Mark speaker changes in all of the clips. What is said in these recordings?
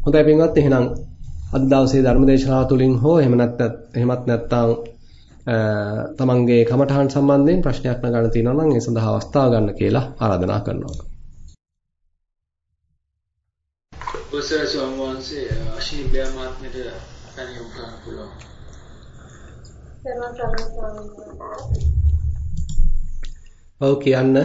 Speaker 1: හොඳයි පින්වත් එහෙනම් අද දවසේ ධර්මදේශනාව තුළින් හෝ එහෙම නැත්නම් එහෙමත් නැත්නම් තමන්ගේ කමඨහන් සම්බන්ධයෙන් ප්‍රශ්නයක් නගන්න තියෙනවා නම් ඒ සඳහා අවස්ථාව ගන්න කියලා ආරාධනා කරනවා.
Speaker 2: ඔසර සෝමවංශයේ අශීබ්‍ය මාත්මයට කණියම් කරන්න පුළුවන්.
Speaker 1: ඔව් කියන්න.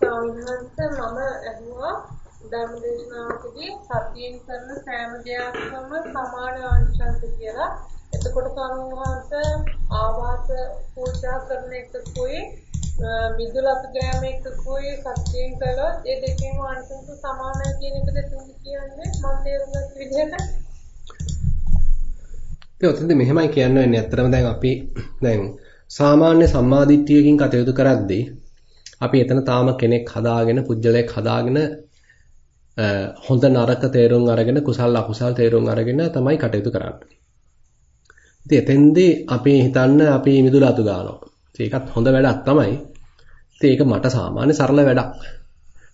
Speaker 3: සාමාන්‍යයෙන් මම අහුවා ධර්මදේශනාවකදී සතියෙන් කරන සෑම දෙයක්ම සමාන ආංශංශ කියලා. එතකොට සාමාන්‍යයෙන් ආවාස පූජා කරන එකකුයි මිදුලත් ගෑම එකකුයි සතියෙන් කළොත් ඒ දෙකේම ආංශංශ සමානයි කියන එක දෙතුන් කියන්නේ මම තේරුම් ගන්න විදිහට.
Speaker 1: ඒ ඔතනදී මෙහෙමයි කියන්න වෙන්නේ. ඇත්තටම දැන් අපි දැන් සාමාන්‍ය සම්මාදිට්ඨියකින් කටයුතු කරද්දී අපි එතන තාම කෙනෙක් හදාගෙන පුජ්‍යලයක් හදාගෙන හොඳ නරක තේරුම් අරගෙන කුසල් අකුසල් තේරුම් අරගෙන තමයි කටයුතු කරන්නේ. ඉතින් එතෙන්දී අපි හිතන්න අපි මිදුල අතු ගන්නවා. ඒකත් හොඳ වැඩක් තමයි. ඉතින් ඒක මට සාමාන්‍ය සරල වැඩක්.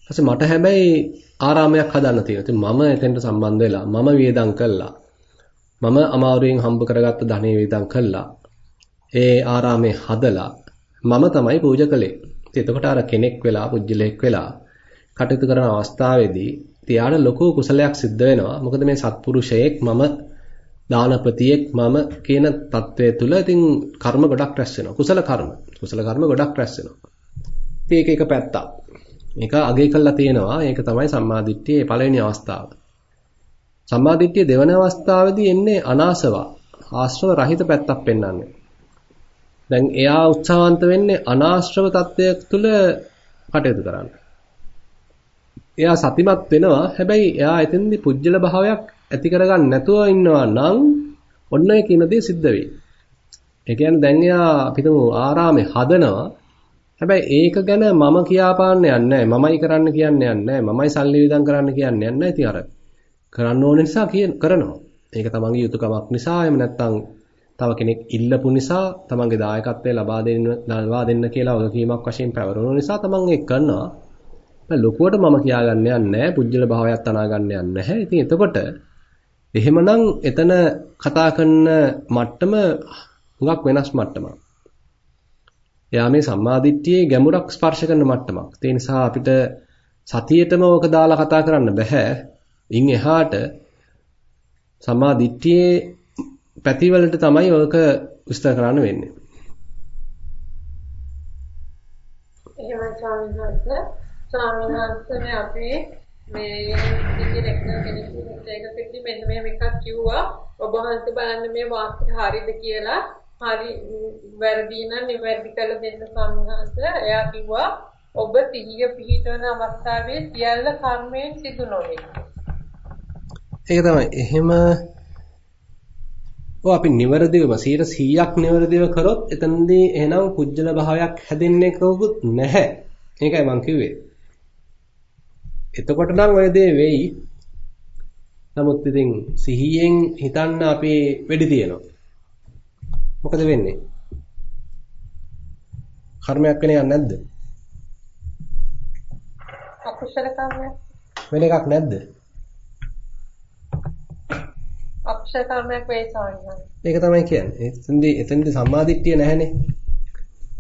Speaker 1: ඊපස්සේ මට හැබැයි ආරාමයක් හදන්න තියෙනවා. ඉතින් මම එතෙන්ට සම්බන්ධ වෙලා මම වියදම් කළා. මම අමාරුවෙන් හම්බ කරගත්ත ධනෙ වියදම් කළා. ඒ ආරාමේ හදලා මම තමයි පූජා කළේ. ඉතින් එතකොට අර කෙනෙක් වෙලා පුජ්‍යලෙක් වෙලා කටයුතු කරන අවස්ථාවේදී තියාන ලොකු කුසලයක් සිද්ධ වෙනවා. මොකද මේ සත්පුරුෂයෙක් මම දානපතියෙක් මම කියන தත්වය තුළ ඉතින් කර්ම ගොඩක් රැස් වෙනවා. කුසල කර්ම. කුසල කර්ම ගොඩක් රැස් වෙනවා. ඉතින් ඒක එක පැත්තක්. ඒක අගය කළා තියෙනවා. ඒක තමයි සම්මාදිට්ඨියේ පළවෙනි අවස්ථාව. සම්මාදිට්ඨිය දෙවන අවස්ථාවේදී එන්නේ අනාසවා. ආශ්‍රව රහිත පැත්තක් පෙන්වන්නේ. දැන් එයා උත්සාහන්ත වෙන්නේ අනාශ්‍රව தත්වයක් තුළ කටයුතු කරන්න. එයා සතිමත් වෙනවා. හැබැයි එයා එතෙන්දී පුජ්‍යල භාවයක් ඇති කරගන්න නැතුව ඉන්නවා නම් ඔන්න ඔය කියන දේ සිද්ධ වෙයි. ඒ කියන්නේ දැන් එයා අපිටම ආරාමේ හදනවා. හැබැයි ඒක ගැන මම කියාපාන්න යන්නේ මමයි කරන්න කියන්නේ නැහැ. මමයි සල්ලි විදන් කරන්න කියන්නේ නැහැ. ඉතින් අර කරන්න ඕන නිසා කරනවා. ඒක තමන්ගේ යුතුයකමක් නිසා එහෙම නැත්නම් තව කෙනෙක් ඉල්ලපු නිසා තමන්ගේ දායකත්වය ලබා දෙන්න ලබා දෙන්න කියලා වගකීමක් වශයෙන් පැවරුණු නිසා තමන් ඒක කරනවා. ලොකුවට මම කියාගන්න යන්නේ නැහැ. පුජ්‍යල භාවයක් තනා ගන්න යන්නේ නැහැ. ඉතින් එතකොට එහෙමනම් එතන කතා කරන මට්ටම හුඟක් වෙනස් මට්ටමක්. එයා මේ සම්මාදිට්ඨියේ ගැඹුරක් ස්පර්ශ කරන මට්ටමක්. ඒ නිසා අපිට සතියේටම ඕක දාලා කතා කරන්න බෑ. ඉන් එහාට සම්මාදිට්ඨියේ පැතිවලට තමයි ඕක විස්තර කරන්න වෙන්නේ.
Speaker 3: එහෙමයි ස්වාමීන් වහන්සේ. ස්වාමීන් වහන්සේ අපේ මේ කෙනෙක් කෙනෙකුට ඒක පිටි මෙන්න මෙහෙම එකක් කිව්වා ඔබ වහන්සේ බලන්න මේ වාක්‍ය හරියද කියලා හරි වැරදි නම් නිවැරදි කළ දෙන්න සම්හාස එයා කිව්වා ඔබ සිහිය පිහිටවන අවස්ථාවේ සියල්ල කර්මයෙන් සිදු නොවේ.
Speaker 1: ඒක තමයි. එහෙම ඔව් අපි නිවැරදිවම 100ක් නිවැරදිව කරොත් එතනදී එහෙනම් කුජල භාවයක් හැදෙන්නේ කවුරුත් නැහැ. ඒකයි මම කිව්වේ. එතකොට නම් ඔය දේ වෙයි. නමුත් ඉතින් සිහියෙන් හිතන්න අපි වෙඩි තියනවා. මොකද වෙන්නේ? කර්මයක් වෙන යන්නේ නැද්ද?
Speaker 3: අකුසල කර්මයක්.
Speaker 1: වෙන එකක් නැද්ද?
Speaker 3: අකුසල කර්මයක් වෙයි සාමාන්‍යයෙන්.
Speaker 1: ඒක තමයි කියන්නේ. එතෙන්දී එතෙන්දී සම්මාදිට්ඨිය නැහැනේ.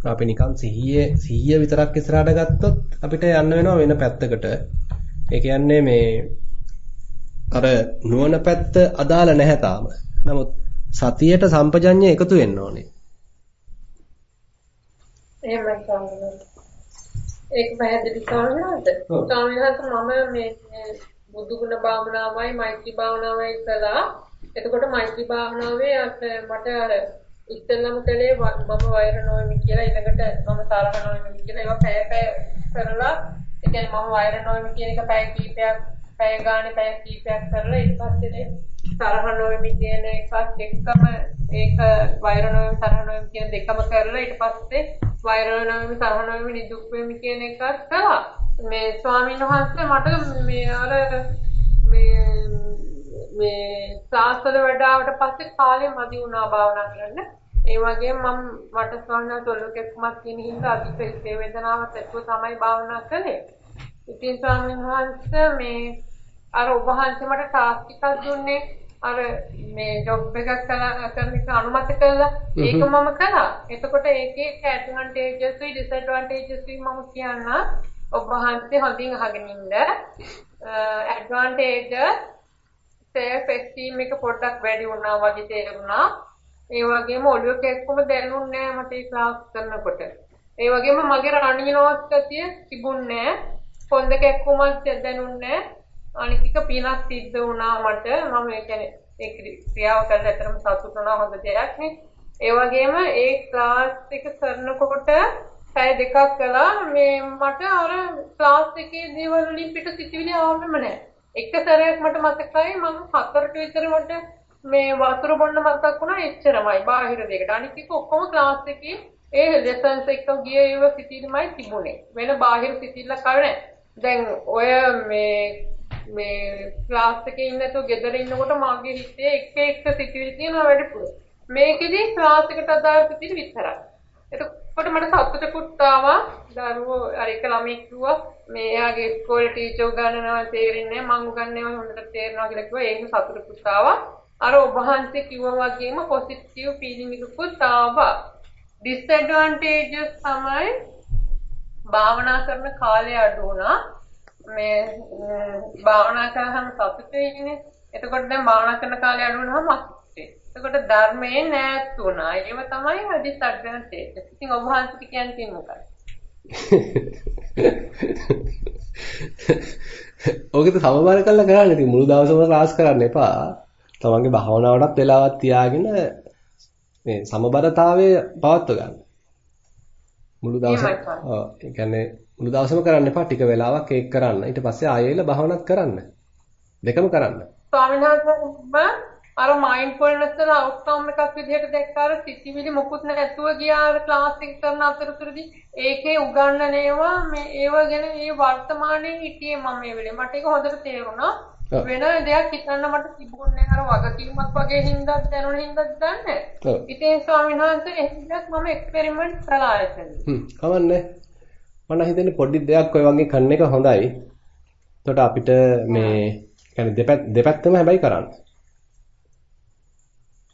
Speaker 1: අපි නිකන් සිහිය සිහිය විතරක් ඉස්සරහට ගත්තොත් අපිට යන්න වෙනවා වෙන පැත්තකට. ඒ කියන්නේ මේ අර නුවණ පැත්ත අදාළ නැහැ තාම. නමුත් සතියට සම්පජඤ්ඤය එකතු වෙන්න ඕනේ.
Speaker 3: එහෙමයි ස්වාමීනි. ඒක පැහැදිලි ස්වාමීනාද? ස්වාමීනාත් මම මේ බුදුගුණ භාවනාවයි මෛත්‍රී භාවනාවයි කළා. එතකොට මෛත්‍රී භාවනාවේ මට අර ඉස්සෙල්ලම කළේ මම වෛර නොවෙමි කියලා ඊළඟට මම තරහ නොවෙමි කියලා ඒවා පැය පැය කරලා ඒ කියන්නේ මම වෛර නොවෙමි කියන එක පැය කීපයක් පැය ගානේ පැය කීපයක් කරලා ඊට පස්සේ තරහ නොවෙමි කියන එකත් එක්කම ඒක වෛර නොවෙමි තරහ නොවෙමි කියන දෙකම කරලා ඊට පස්සේ වෛර නොවෙමි තරහ නොවෙමි නිදුක් වෙමි කියන එකත් කළා. මේ ස්වාමීන් වහන්සේ මට මේ අර මේ මේ සාසල වැඩාවට පස්සේ කාලෙ මදි වුණා භාවනා කරන්න. ඒ වගේම මම මට ස්වාමීන් වහන්සේ තියෙන හින්දා අධික වේදනාවක් ඇතුව තමයි භාවනා කළේ. ඉතින් ස්වාමීන් වහන්සේ මේ අර ඔබ වහන්සේ මට ටාස්ක් එකක් දුන්නේ අර මේ ජොබ් එකක් කරන එක අනුමත කළා. ඒක මම කළා. එතකොට ඒකේ ඇඩ්වාන්ටේජස් වි ඩිස්ඇඩ්වාන්ටේජස් වි මම කියන්න ඔබ වහන්සේ හොඳින් අහගෙන ඉන්න. ඇඩ්වාන්ටේජ් සෙල්ෆ් එස්ටීම් එක පොඩ්ඩක් වැඩි වුණා වගේ තේරුණා. ඒ වගේම ඔළුව කැක්කම දැනුන්නේ නැහැ මට ඒ ක්ලාස් කරනකොට. ඒ වගේම මගේ රණිනවත් ගතිය තිබුණේ නැහැ. කොන්ද කැක්කුමක් දැනුන්නේ නැහැ. අනිත් එක පිනක් සිද්ධ වුණා මට. මම ඒ කියන්නේ ඒ ක්‍රියාව කරලා ඇත්තටම සතුටු වුණා හොඳ දෙයක් නේ. ඒ වගේම ඒ ක්ලාස් එක කරනකොට පැය දෙකක් කළා මේ මට අර ක්ලාස් එකේ දේවල් වලින් පිට සිතිවිලි ආවෙම නැහැ. එක සැරයක් මට මතකයි මම හතරට විතර මට මේ වතුර බොන්න මතක් වුණා එච්චරමයි බාහිර දෙයකට. අනිත් එක ඔක්කොම ක්ලාස් එකේ ඒ ලෙසන්ස් එක ගිය ඒව සිතිවිලිමයි තිබුණේ. වෙන බාහිර සිතිවිල්ලක් ආවේ නැහැ. දැන් ඔය මේ මේ ක්ලාස් එකේ ඉන්න නැතුව ගෙදර ඉන්නකොට මාගේ හිතේ එක එක සිතිවිලි තියෙනවා වැඩිපුර. මේකෙදි ක්ලාස් එකට අදාළ සිතිවිලි විතරයි. එතකොට මට සතුටකුත් ආවා. දරුවෝ අර එක ළමෙක් කිව්වා මේ එයාගේ ඉස්කෝලේ ටීචර් උගන්වනවා තේරෙන්නේ නැහැ මං උගන්වනවා හොඳට තේරෙනවා කියලා කිව්වා. ඒක සතුටකුත් ආවා. අර ඔබ වහන්සේ කිව්වා වගේම පොසිටිව් ෆීලිං එකකුත් ආවා. ඩිස්ඇඩ්වාන්ටේජස් තමයි භාවනා කරන කාලය අඩු වුණා. මේ භාවනා කරාම සතුටේ ඉන්නේ. එතකොට දැන් භාවනා කරන කාලය අඩු වුණාම අසතුටේ. එතකොට ධර්මයේ නැත් වුණා. ඒව තමයි ඩිස්ඇඩ්වාන්ටේජ්. ඉතින් ඔබ වහන්සේ කියන්නේ මොකක්ද?
Speaker 1: ඔකද සමබර කරලා කරන්න ඉතින් මුළු දවසම ක්ලාස් කරන්න එපා. තමන්ගේ භාවනාවටත් වෙලාවක් තියාගෙන මේ සමබරතාවය පවත්ව ගන්න. මුළු දවසම ඔව් ඒ කියන්නේ මුළු දවසම කරන්න එපා ටික වෙලාවක් ඒක කරන්න. ඊට පස්සේ ආයෙලා භාවනාත් කරන්න. දෙකම කරන්න.
Speaker 3: ස්වාමීන් වහන්සේ අර මයින්ඩ්ෆුල්නස් වල අවුට්කම් එකක් විදිහට දැක්කාර සිතිවිලි මොකුත් නැතුව ගියා ක්ලාස් එක කරන අතරතුරදී ඒකේ උගන්වන ඒවා මේ ඒව ගැන ඒ වර්තමානයේ හිටියේ මම මේ වෙලේ මට ඒක හොඳට තේරුණා වෙන දෙයක් හිතන්න මට තිබුණේ අර වගකීමක් වගේ හින්දාත් දැනුණ හින්දාත් දන්නේ. ඉතින් ස්වාමීන් වහන්සේ එහෙමත් මම එක්ස්පෙරිමන්ට් කළා එතන.
Speaker 1: හ්ම් කවන්නේ. මම හිතන්නේ පොඩි දෙයක් ඔය වගේ කරන එක හොඳයි. එතකොට අපිට මේ කියන්නේ දෙපැත්තම හැබැයි කරන්න.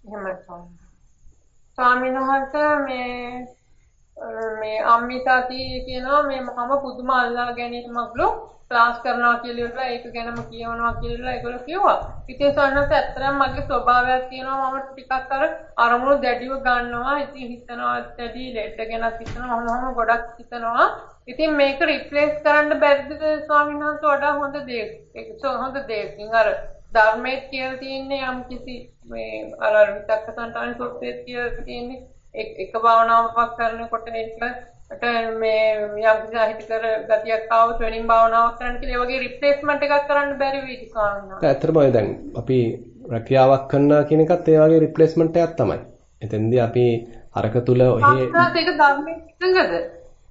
Speaker 3: එහෙමයි ස්වාමීන් වහන්සේ මේ මේ අම්මිතාති කියනවා මේ මම පුදුම අල්ලා ගැනීමක්ලු ක්ලාස් කරනවා කියලා ඒක ගැනම කියවනවා කියලා ඒගොල්ලෝ කිව්වා. ඉතින් සන්නත් ඇත්තටම මගේ ස්වභාවයක් තියෙනවා මම ටිකක් අර අරමුණු දැඩිව ගන්නවා. ඉතින් හිතනවා දැඩි ලෙඩ ගැන හිතනවා මොනවම ගොඩක් හිතනවා. ඉතින් මේක රිප්ලේස් කරන්න බැරිද ස්වාමීන් වහන්සේ වඩා හොඳ දෙයක්. ඒක හොඳ දෙයක්. අර ධර්මයේ කියලා තියෙන්නේ යම් කිසි මේ අර අර විතක්ක සංතාන සූත්‍රයේ කියලා තියෙන්නේ එක භාවනාවක් කරනකොට ඒකට මේ යම් කිසි අහිත කර ගතියක් ආව ට්‍රේනින් භාවනාවක් කරන්න කියලා ඒ වගේ රිප්ලේස්මන්ට් එකක් කරන්න බැරි වෙයි ස්වාමීන්
Speaker 1: ඇත්තටම දැන් අපි රැකියාවක් කරනවා කියන එකත් ඒ වගේ රිප්ලේස්මන්ට් එකක් තමයි. එතෙන්දී අපි අරක තුල ඔහි
Speaker 3: ඒක ධර්මයේ?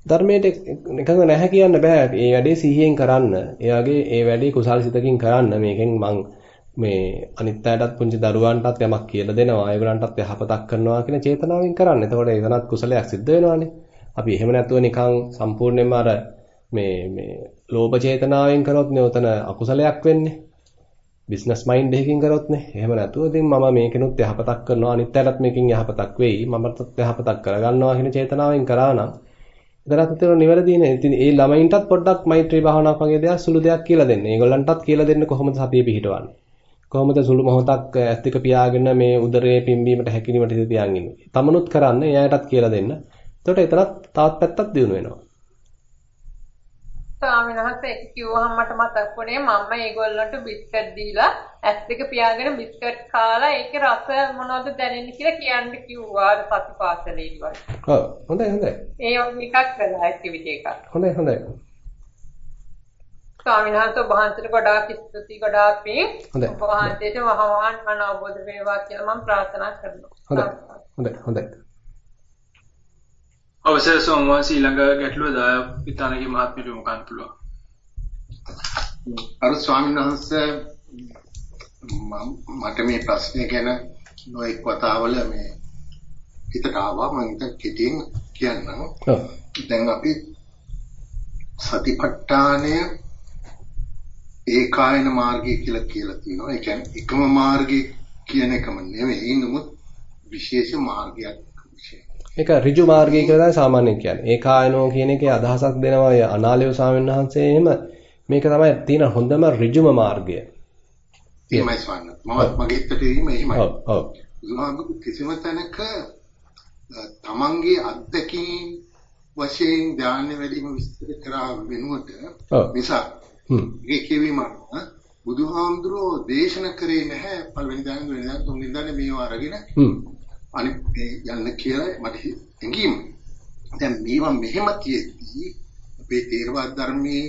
Speaker 1: ධර්මයට එකඟ නැහැ කියන්න බෑ. ඒ වැඩේ සිහියෙන් කරන්න. ඒ වගේ ඒ වැඩේ කුසල් සිතකින් කරන්න. මේකෙන් මං මේ අනිත් අයටත් පුංචි දරුවන්ටත් යමක් කියලා දෙනවා ඒගොල්ලන්ටත් යහපතක් කරනවා කියන චේතනාවෙන් කරන්න. එතකොට ඒකනත් කුසලයක් සිද්ධ වෙනවානේ. අපි එහෙම නැතුව නිකන් සම්පූර්ණයෙන්ම අර මේ මේ ලෝභ චේතනාවෙන් කරොත් නේ උතන අකුසලයක් වෙන්නේ. බිස්නස් මයින්ඩ් එකකින් කරොත් නේ. එහෙම නැතුව ඉතින් මම මේකෙනුත් යහපතක් කරනවා අනිත් අයටත් මේකෙන් යහපතක් වෙයි. මමත් යහපතක් කරගන්නවා කියන චේතනාවෙන් කරා නම් එතරම් උතන නිවැරදිනේ. ඉතින් ඒ ළමයින්ටත් පොඩ්ඩක් මෛත්‍රී භාවනාවක් වගේ දෙයක් සුළු දෙයක් කියලා දෙන්න. ඒගොල්ලන්ටත් කියලා දෙන්න කොහොමද සතිය පිහිටවන්නේ. කොහොමද සුළු මොහොතක් ඇස් දෙක පියාගෙන මේ උදරයේ පිම්බීමට හැකිලීමට හිත තියන් ඉන්නේ. තමනුත් කරන්න එයාටත් කියලා දෙන්න. එතකොට එතරම් තවත් පැත්තක් දිනු වෙනවා.
Speaker 3: ස්වාමීන් වහන්සේ කිව්වහම මට මතක් වුණේ මම ඒගොල්ලන්ට බිස්කට් දීලා ඇස් දෙක පියාගෙන බිස්කට් කාලා ඒකේ රස මොනවද දැනෙන්නේ කියලා කියන්න කිව්වා සතිපාසලේ ඉවර.
Speaker 1: ඔව් හොඳයි හොඳයි.
Speaker 3: ඒ එකක් කළා ඇක්ටිවිටි එකක්.
Speaker 1: හොඳයි හොඳයි.
Speaker 3: ස්වාමීන් වහන්සේ වහන්සේට ගොඩාක් ස්තුති ගොඩාක් පිං. ඔබ වහන්සේට වහවහන් මන අවබෝධ වේවා කියලා මම ප්‍රාර්ථනා කරනවා.
Speaker 1: හොඳයි. හොඳයි හොඳයි.
Speaker 2: අවසර සෝමවාසී ඊළඟ ගැටලුව දාය පිටානගේ මහත්මියට යොමු කරන්න පුළුවන්.
Speaker 4: අර ස්වාමීන් වහන්සේ මට මේ ප්‍රශ්නේ ගැන නොඑක් වතාවල මේ හිතට ආවා මම හිත කෙටියෙන් කියන්නම්. දැන් අපි සතිපට්ඨානය ඒකායන මාර්ගය කියලා කියලා තියෙනවා. ඒ කියන්නේ එකම මාර්ගය කියන එකම නෙවෙයි නමුත් විශේෂ මාර්ගයක්.
Speaker 1: ඒක ඍජු මාර්ගය කියලා තමයි සාමාන්‍යයෙන් කියන්නේ. ඒකායනෝ කියන එකේ අදහසක් දෙනවා අනාලේව ස්වාමීන් වහන්සේ එහෙම මේක තමයි තියෙන හොඳම ඍජුම මාර්ගය.
Speaker 4: එහෙමයි ස්වාමීන් වහන්සේ. මම මගේ හිතට එහෙමයි.
Speaker 1: ඔව්
Speaker 4: කිසිම තැනක තමන්ගේ අත්දැකීම් වශයෙන් ධාන්‍ය වැඩිම විස්තර කරා වෙනුවට නිසා ඒ කියවීමක් බුදුහාමුදුරෝ දේශනා කරේ නැහැ පළවෙනි දාන දෙවෙනි දාන තුන්වෙනි දාන මේව අරගෙන අනිත් යන්න කියලා මට හැඟීම. දැන් මේවා මෙහෙම තියෙද්දි අපේ තේරවාද ධර්මයේ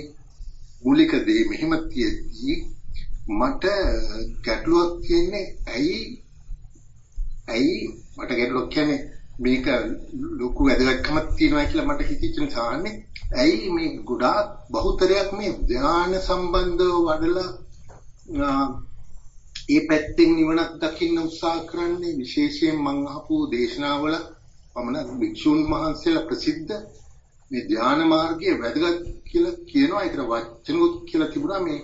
Speaker 4: මූලික දේ මෙහෙම තියෙද්දි මට ගැටලුවක් තියෙන්නේ ඇයි? ඇයි මට ගැටලුවක් කියන්නේ මේක ලොකු වැදගත්කමක් තියෙනවා කියලා මට හිතෙච්ච නිසානේ ඇයි මේ ගොඩාක් බහුතරයක් මේ ධ්‍යාන සම්බන්ධව වඩලා ඒ පැත්තෙන් නිවනක් දකින්න උත්සාහ කරන්නේ? විශේෂයෙන් මම අහපු දේශනාවල පමණ භික්ෂුන් වහන්සේලා ප්‍රසිද්ධ මේ ධ්‍යාන මාර්ගයේ වැදගත් කියලා කියනවා. ඒකට වචනකුත් කියලා තිබුණා. මේ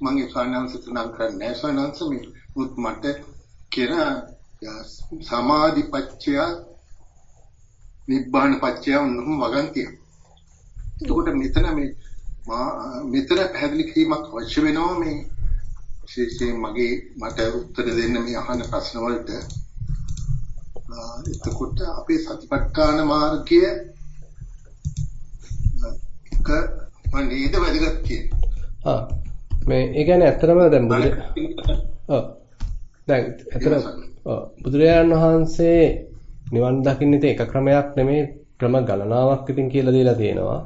Speaker 4: මම ඒ ස්වාමීන් නම් කරන්නේ නැහැ. ස්වාමීන් මේ මුත් මට කියන සමාධිපච්චය නිබ්බාන පච්චය උන්වම වගන්තිය. එතකොට මෙතන මේ මෙතන පැහැදිලි කිරීමක් අවශ්‍ය වෙනවා මේ විශේෂයෙන් මගේ මට උත්තර දෙන්න මේ අහන ප්‍රශ්න වලට එතකොට අපේ සතිපට්ඨාන මාර්ගය එක නේද වැදගත් කියන්නේ.
Speaker 1: මේ ඒ කියන්නේ ඇත්තටම දැන් බුදු ඔව් දැන් ඇත්තටම බුදුරජාණන් වහන්සේ නිවන් දකින්න ඉතින් එක ක්‍රමයක් නෙමෙයි ක්‍රම ගණනාවක් ඉතින් කියලා දීලා තියෙනවා.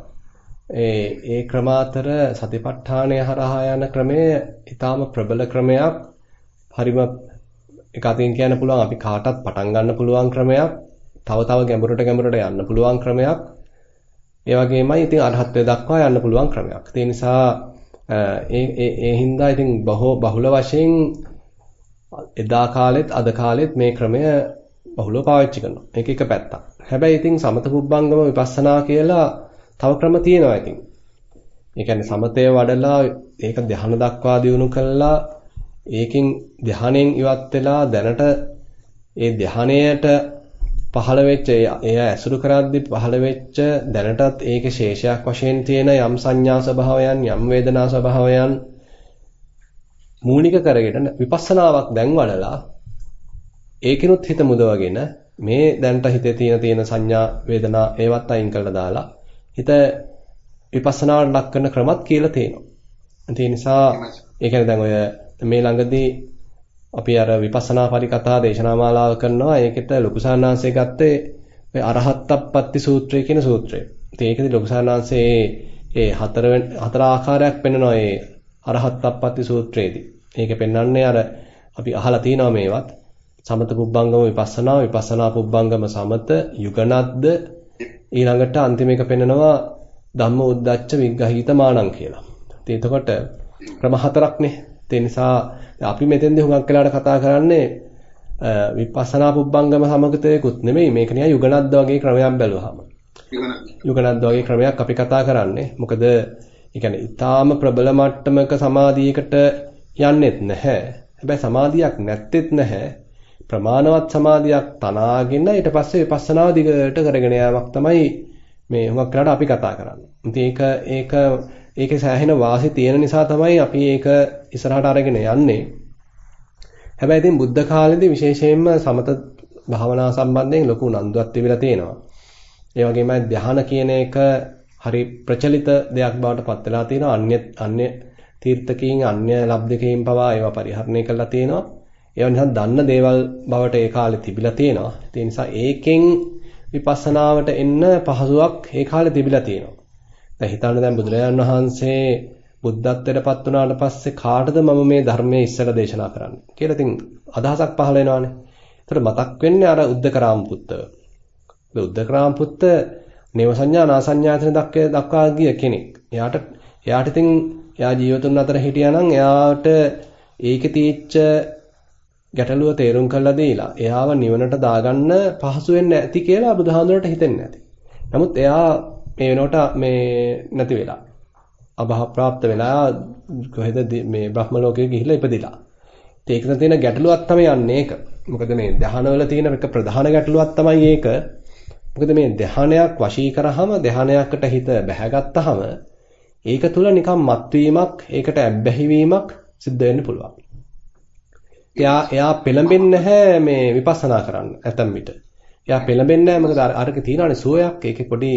Speaker 1: ඒ ඒ ක්‍රම අතර සතිපට්ඨානය හරහා යන ක්‍රමය ඊටාම ප්‍රබල ක්‍රමයක්. හරිම එක අතින් කියන්න පුළුවන් අපි කාටත් පටන් ගන්න පුළුවන් ක්‍රමයක්. තව තව ගැඹුරට ගැඹුරට යන්න පුළුවන් ක්‍රමයක්. ඒ වගේමයි ඉතින් අරහත්ත්වයට දක්වා යන්න පුළුවන් ක්‍රමයක්. ඒ නිසා ඒ ඒ ඒ හින්දා ඉතින් බොහෝ බහුල වශයෙන් එදා කාලෙත් අද කාලෙත් මේ ක්‍රමය බහුලව පාවිච්චි කරනවා. මේක එක පැත්තක්. හැබැයි ඉතින් සමත පුබ්බංගම විපස්සනා කියලා තව ක්‍රම තියෙනවා ඉතින්. ඒ කියන්නේ සමතය වඩලා ඒක ධ්‍යාන දක්වා දියුණු කළා ඒකෙන් ධ්‍යානෙන් ඉවත් වෙලා දැනට ඒ ධ්‍යානයට පහළ වෙච්ච එය ඇසුරු කරද්දී පහළ වෙච්ච දැනටත් ඒකේ ශේෂයක් වශයෙන් තියෙන යම් සංඥා ස්වභාවයන් යම් වේදනා ස්වභාවයන් මූලික කරගෙන විපස්සනාවක් දැන් වඩලා ඒකිනුත් හිත මුදවගෙන මේ දැනට හිතේ තියෙන තියෙන සංඥා වේදනා ඒවත් අයින් කරලා දාලා හිත විපස්සනාවට ලක් කරන ක්‍රමත් කියලා තියෙනවා. ඒ නිසා ඒ කියන්නේ දැන් ඔය මේ ළඟදී අපි අර විපස්සනා පරිකථා දේශනා මාලාව කරනවා. ඒකට ලොකු සාන්නාංශය ගත්තේ ඔය අරහත්ත්පත්ති සූත්‍රය කියන සූත්‍රය. ඉතින් ඒකදී ලොකු සාන්නාංශයේ ඒ හතර හතර ආකාරයක් පෙන්වනවා ඒ අරහත්ත්පත්ති සූත්‍රයේදී. ඒක පෙන්වන්නේ අර අපි අහලා තිනවා මේවත්. සමත පුබ්බංගම විපස්සනා විපස්සනා පුබ්බංගම සමත යුගනද්ද ඊළඟට අන්තිම එක පෙන්නනවා ධම්ම උද්දච්ච විග්‍රහිත මාණං කියලා. ඉතින් එතකොට ක්‍රම හතරක්නේ. ඒ නිසා අපි මෙතෙන්දී හුඟක් වෙලාවට කතා කරන්නේ විපස්සනා පුබ්බංගම සමගතයකුත් නෙමෙයි මේක නිකන් යුගනද්ද වගේ ක්‍රමයක් බැලුවාම. යුගනද්ද වගේ ක්‍රමයක් අපි කතා කරන්නේ. මොකද ඒ කියන්නේ ඊටාම ප්‍රබල මට්ටමක සමාධියකට යන්නෙත් නැහැ. හැබැයි සමාධියක් නැත්තේත් නැහැ. ප්‍රමාණවත් සමාධියක් තනාගෙන ඊට පස්සේ විපස්සනාව දිගට කරගෙන යාමක් තමයි මේ හුඟක් වෙලාවට අපි කතා කරන්නේ. ඉතින් ඒක ඒක ඒකේ සෑහෙන වාසි තියෙන නිසා තමයි අපි ඒක ඉස්සරහට අරගෙන යන්නේ. හැබැයි ඉතින් බුද්ධ කාලේදී විශේෂයෙන්ම සමත භාවනා සම්බන්ධයෙන් ලොකු උනන්දුවක් තිබිලා තියෙනවා. ඒ වගේම ධ්‍යාන කියන එක හරි ප්‍රචලිත දෙයක් බවට පත් වෙලා තියෙනවා. අන්‍ය අන්‍ය තීර්ථකීන් අන්‍ය ලබ්ධකීන් පවා ඒවා පරිහරණය කරලා තියෙනවා. ඒවා නිසා දන්න දේවල් බවට ඒ කාලේ තිබිලා තියෙනවා. ඒ නිසා ඒකෙන් විපස්සනාවට එන්න පහසුවක් ඒ කාලේ තිබිලා තියෙනවා. දැන් හිතන්න දැන් බුදුරජාණන් වහන්සේ බුද්ධත්වයට පත් වුණාට පස්සේ කාටද මම මේ ධර්මයේ ඉස්සර දේශනා කරන්නේ කියලා ඉතින් අදහසක් පහළ වෙනවානේ. ඒතර මතක් වෙන්නේ අර උද්දකරාම පුත්තව. උද්දකරාම පුත්ත නේව සංඥා නාසඤ්ඤායතන දක්වා ගිය කෙනෙක්. එයාට එයාට ඉතින් එයා ජීවතුන් අතර හිටියා නම් එයාට ඒකේ තීච්ච ගැටලුව තේරුම් කරලා දීලා එයාව නිවනට දාගන්න පහසු වෙන්නේ නැති කියලා බුදුහාඳුනට හිතෙන්නේ නැති. නමුත් එයා මේ වෙනකොට මේ නැති වෙලා. අභව ප්‍රාප්ත වෙලා කොහෙද මේ බ්‍රහ්ම ලෝකෙ ගිහිල්ලා ඉපදිලා. ඒක තියෙන ගැටලුවක් තමයි යන්නේ ඒක. මොකද මේ ධානවල තියෙන එක ප්‍රධාන ගැටලුවක් තමයි ඒක. මොකද මේ ධානයක් වශී කරාම ධානයකට හිත බැහැගත්තාම ඒක තුල නිකන් මත්වීමක්, ඒකට ඇබ්බැහිවීමක් සිද්ධ වෙන්න පුළුවන්. එයා එයා පෙළඹෙන්නේ නැහැ මේ විපස්සනා කරන්න ඇතම් විට. එයා පෙළඹෙන්නේ නැහැ මොකද අරක තියෙනවානේ සෝයක් ඒකේ පොඩි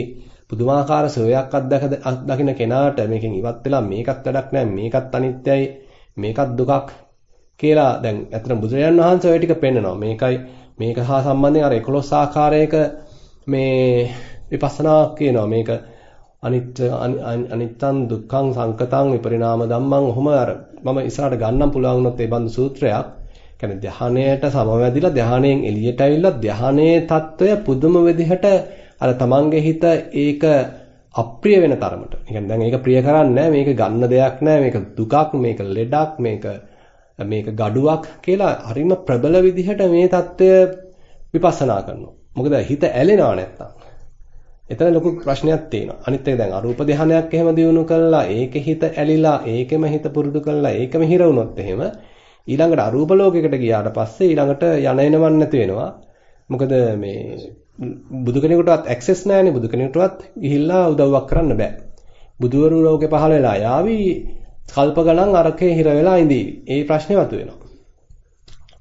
Speaker 1: පුදුමාකාර සෝයක් අත්දක දකින්න කෙනාට මේකෙන් ඉවත් වෙලා මේකත් වැඩක් නැහැ මේකත් අනිත්‍යයි මේකත් දුකක් කියලා දැන් ඇත්තට බුදුරජාන් වහන්සේ ඔය ටික පෙන්නනවා. මේකයි මේක හා සම්බන්ධයෙන් අර 11 ආකාරයක මේ විපස්සනා කියනවා. මේක අනිත්‍ය අනිත්තං දුක්ඛං සංකතං විපරිණාම ධම්මං ඔහොම අර මම ඉස්සරහට ගන්නම් පුළුවන් වුණොත් ඒ බඳු සූත්‍රයක්. කියන්නේ ධානයට සමවැදිලා ධානයෙන් එළියට ඇවිල්ලා ධානයේ తত্ত্বය පුදුම විදිහට අර තමන්ගේ හිත ඒක අප්‍රිය වෙන තරමට. يعني දැන් ඒක ප්‍රිය කරන්නේ මේක ගන්න දෙයක් නෑ, මේක දුකක්, මේක ලෙඩක්, මේක මේක gaduwak කියලා හරිම ප්‍රබල විදිහට මේ தত্ত্বය විපස්සනා කරනවා. මොකද හිත ඇලෙනවා නැත්තම්. එතන ලොකු ප්‍රශ්නයක් තියෙනවා. අනිත් එක දැන් අරූප ධානයක් එහෙම දිනු කරලා, ඒකේ හිත ඇලිලා, ඒකෙම හිත පුරුදු කරලා, ඒකම හිර වුණොත් එහෙම ඊළඟට අරූප ලෝකයකට ගියාට පස්සේ ඊළඟට යන එනවන් නැති වෙනවා. මොකද මේ බුදු කෙනෙකුටවත් ඇක්සස් නැහැනේ බුදු කෙනෙකුටවත් ගිහිල්ලා උදව්වක් කරන්න බෑ. බුදුවරු ලෝකේ පහළ වෙලා යාවි කල්ප ගණන් අරකේ හිර වෙලා ඉඳී. ඒ ප්‍රශ්නේ මතුවෙනවා.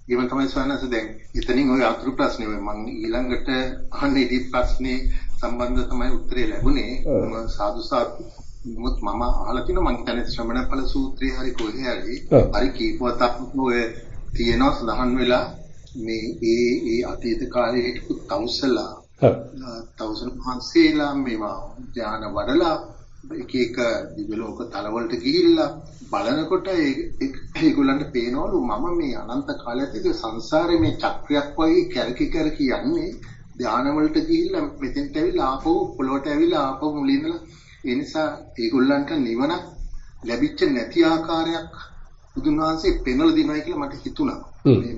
Speaker 4: ඊවල තමයි සවනස දැන් එතනින් ওই අතුරු ප්‍රශ්නේ මම ඊළඟට අහන්න ඉති ප්‍රශ්නේ සම්බන්ධ තමයි උත්තරේ ලැබුණේ. සාදු සාදු මුත් මම අහලා තිනවා මං හිතන්නේ ශ්‍රමණ ඵල සූත්‍රයේ හරි කොහේ හරි හරි කීපවතක් ඔය තියෙනවා සඳහන් වෙලා මේ ඒ ඒ අතීත කාලේ හිටපු තවුසලා තවුසන් මහන්සියලා මේවා ඥාන වඩලා එක එක දිව්‍ය ලෝක තලවලට ගිහිල්ලා බලනකොට ඒගොල්ලන්ට පේනවලු මම මේ අනන්ත කාලයක් සංසාරේ මේ චක්‍රයක් වගේ කැරකි කැරකි යන්නේ ධාන වලට ගිහිල්ලා මෙතෙන්ට ඇවිල්ලා ආපහු පොළොවට ඇවිල්ලා ආපහු මුලින්දලා ඒ නිසා ඒගොල්ලන්ට නිවන ලැබිච්ච නැති ආකාරයක් බුදුන් වහන්සේ පෙන්වලා දෙනවා කියලා මට හිතුණා.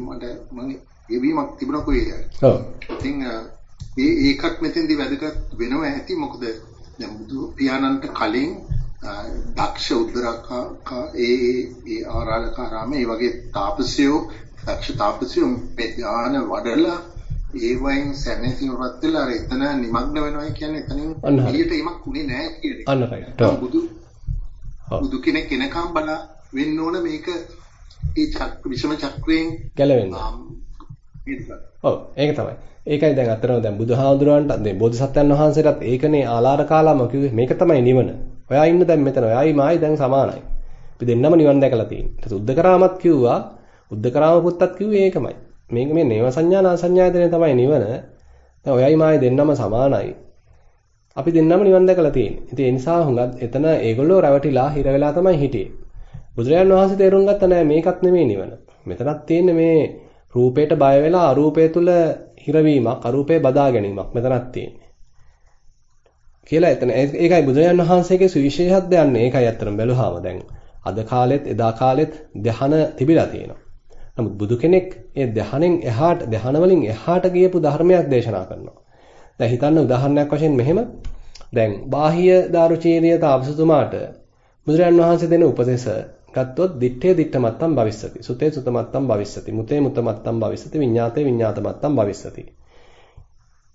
Speaker 4: මට මගේ ගෙවීමක් තිබුණා කොහේ හරි. ඔව්. ඉතින් ඒ ඒකත් මෙතෙන්දි වැදගත් වෙනවා ඇති මොකද දැන් බුදු පියාණන්ට කලින් දක්ෂ උද්දරක ඒ ඒ ආරාලකාරාමේ ඒ වගේ තාපසයෝ දක්ෂ තාපසයෝ මේ ඥාන වඩලා ඒ වයින් සැනසීමපත් වෙලා අර එතන නිමග්න වෙනවා කියන්නේ එතනින් එළියට එීමක් උනේ නැහැ කියන්නේ.
Speaker 1: අන්න රයිට්.
Speaker 4: බුදු බුදු කෙනෙක් එනකම් බල වෙන්න ඕන මේක ඒ චක්‍ර විෂම චක්‍රයෙන්
Speaker 1: ගැලවෙන්න. ඔව් ඒක තමයි. ඒකයි දැන් අතරම දැන් බුදුහාඳුරන්ට දැන් බෝධිසත්වයන් වහන්සේටත් ඒකනේ ආලාර කාලාම කිව්වේ මේක තමයි නිවන. ඔයා ඉන්න දැන් මෙතන. ඔයායි මායි දැන් සමානයි. අපි දෙන්නම නිවන් දැකලා තියෙනවා. ඊට උද්දකරාමත් කිව්වා උද්දකරාම පුත්තත් කිව්වේ ඒකමයි. මේක මේ නේව සංඥා නා සංඥායතනය තමයි නිවන. දැන් ඔයයි මායි දෙන්නම සමානයි. අපි දෙන්නම නිවන් දැකලා තියෙන්නේ. ඉතින් ඒ නිසා හුඟක් එතන ඒගොල්ලෝ රැවටිලා හිර වෙලා තමයි හිටියේ. බුදුරජාන් වහන්සේ තේරුම් ගත්තා නෑ මේකත් නෙමෙයි නිවන. මෙතනක් තියෙන්නේ මේ රූපයට බය වෙලා අරූපය තුල හිරවීමක්, අරූපේ බදා ගැනීමක් මෙතනක් තියෙන්නේ. කියලා එතන ඒකයි බුදුරජාන් වහන්සේගේ සුවිශේෂත්වය යන්නේ. ඒකයි අත්‍තරම බැලුවාම දැන් අද කාලෙත් එදා කාලෙත් ධ්‍යාන තිබිලා තියෙනවා. නමුත් බුදු කෙනෙක් ඒ ධ්‍යානෙන් එහාට ධ්‍යාන වලින් එහාට ගියපු ධර්මයක් දේශනා කරනවා. දැන් හිතන්න උදාහරණයක් වශයෙන් මෙහෙම දැන් බාහ්‍ය දාරුචීරිය තාපසතුමාට බුදුරජාන් වහන්සේ දෙන උපදේශ ගත්තොත් දිත්තේ දිත්තමත්තම් භවිස්සති. සුතේ සුතමත්තම් භවිස්සති. මුතේ මුතමත්තම් භවිස්සති. විඤ්ඤාතේ විඤ්ඤාතමත්තම් භවිස්සති.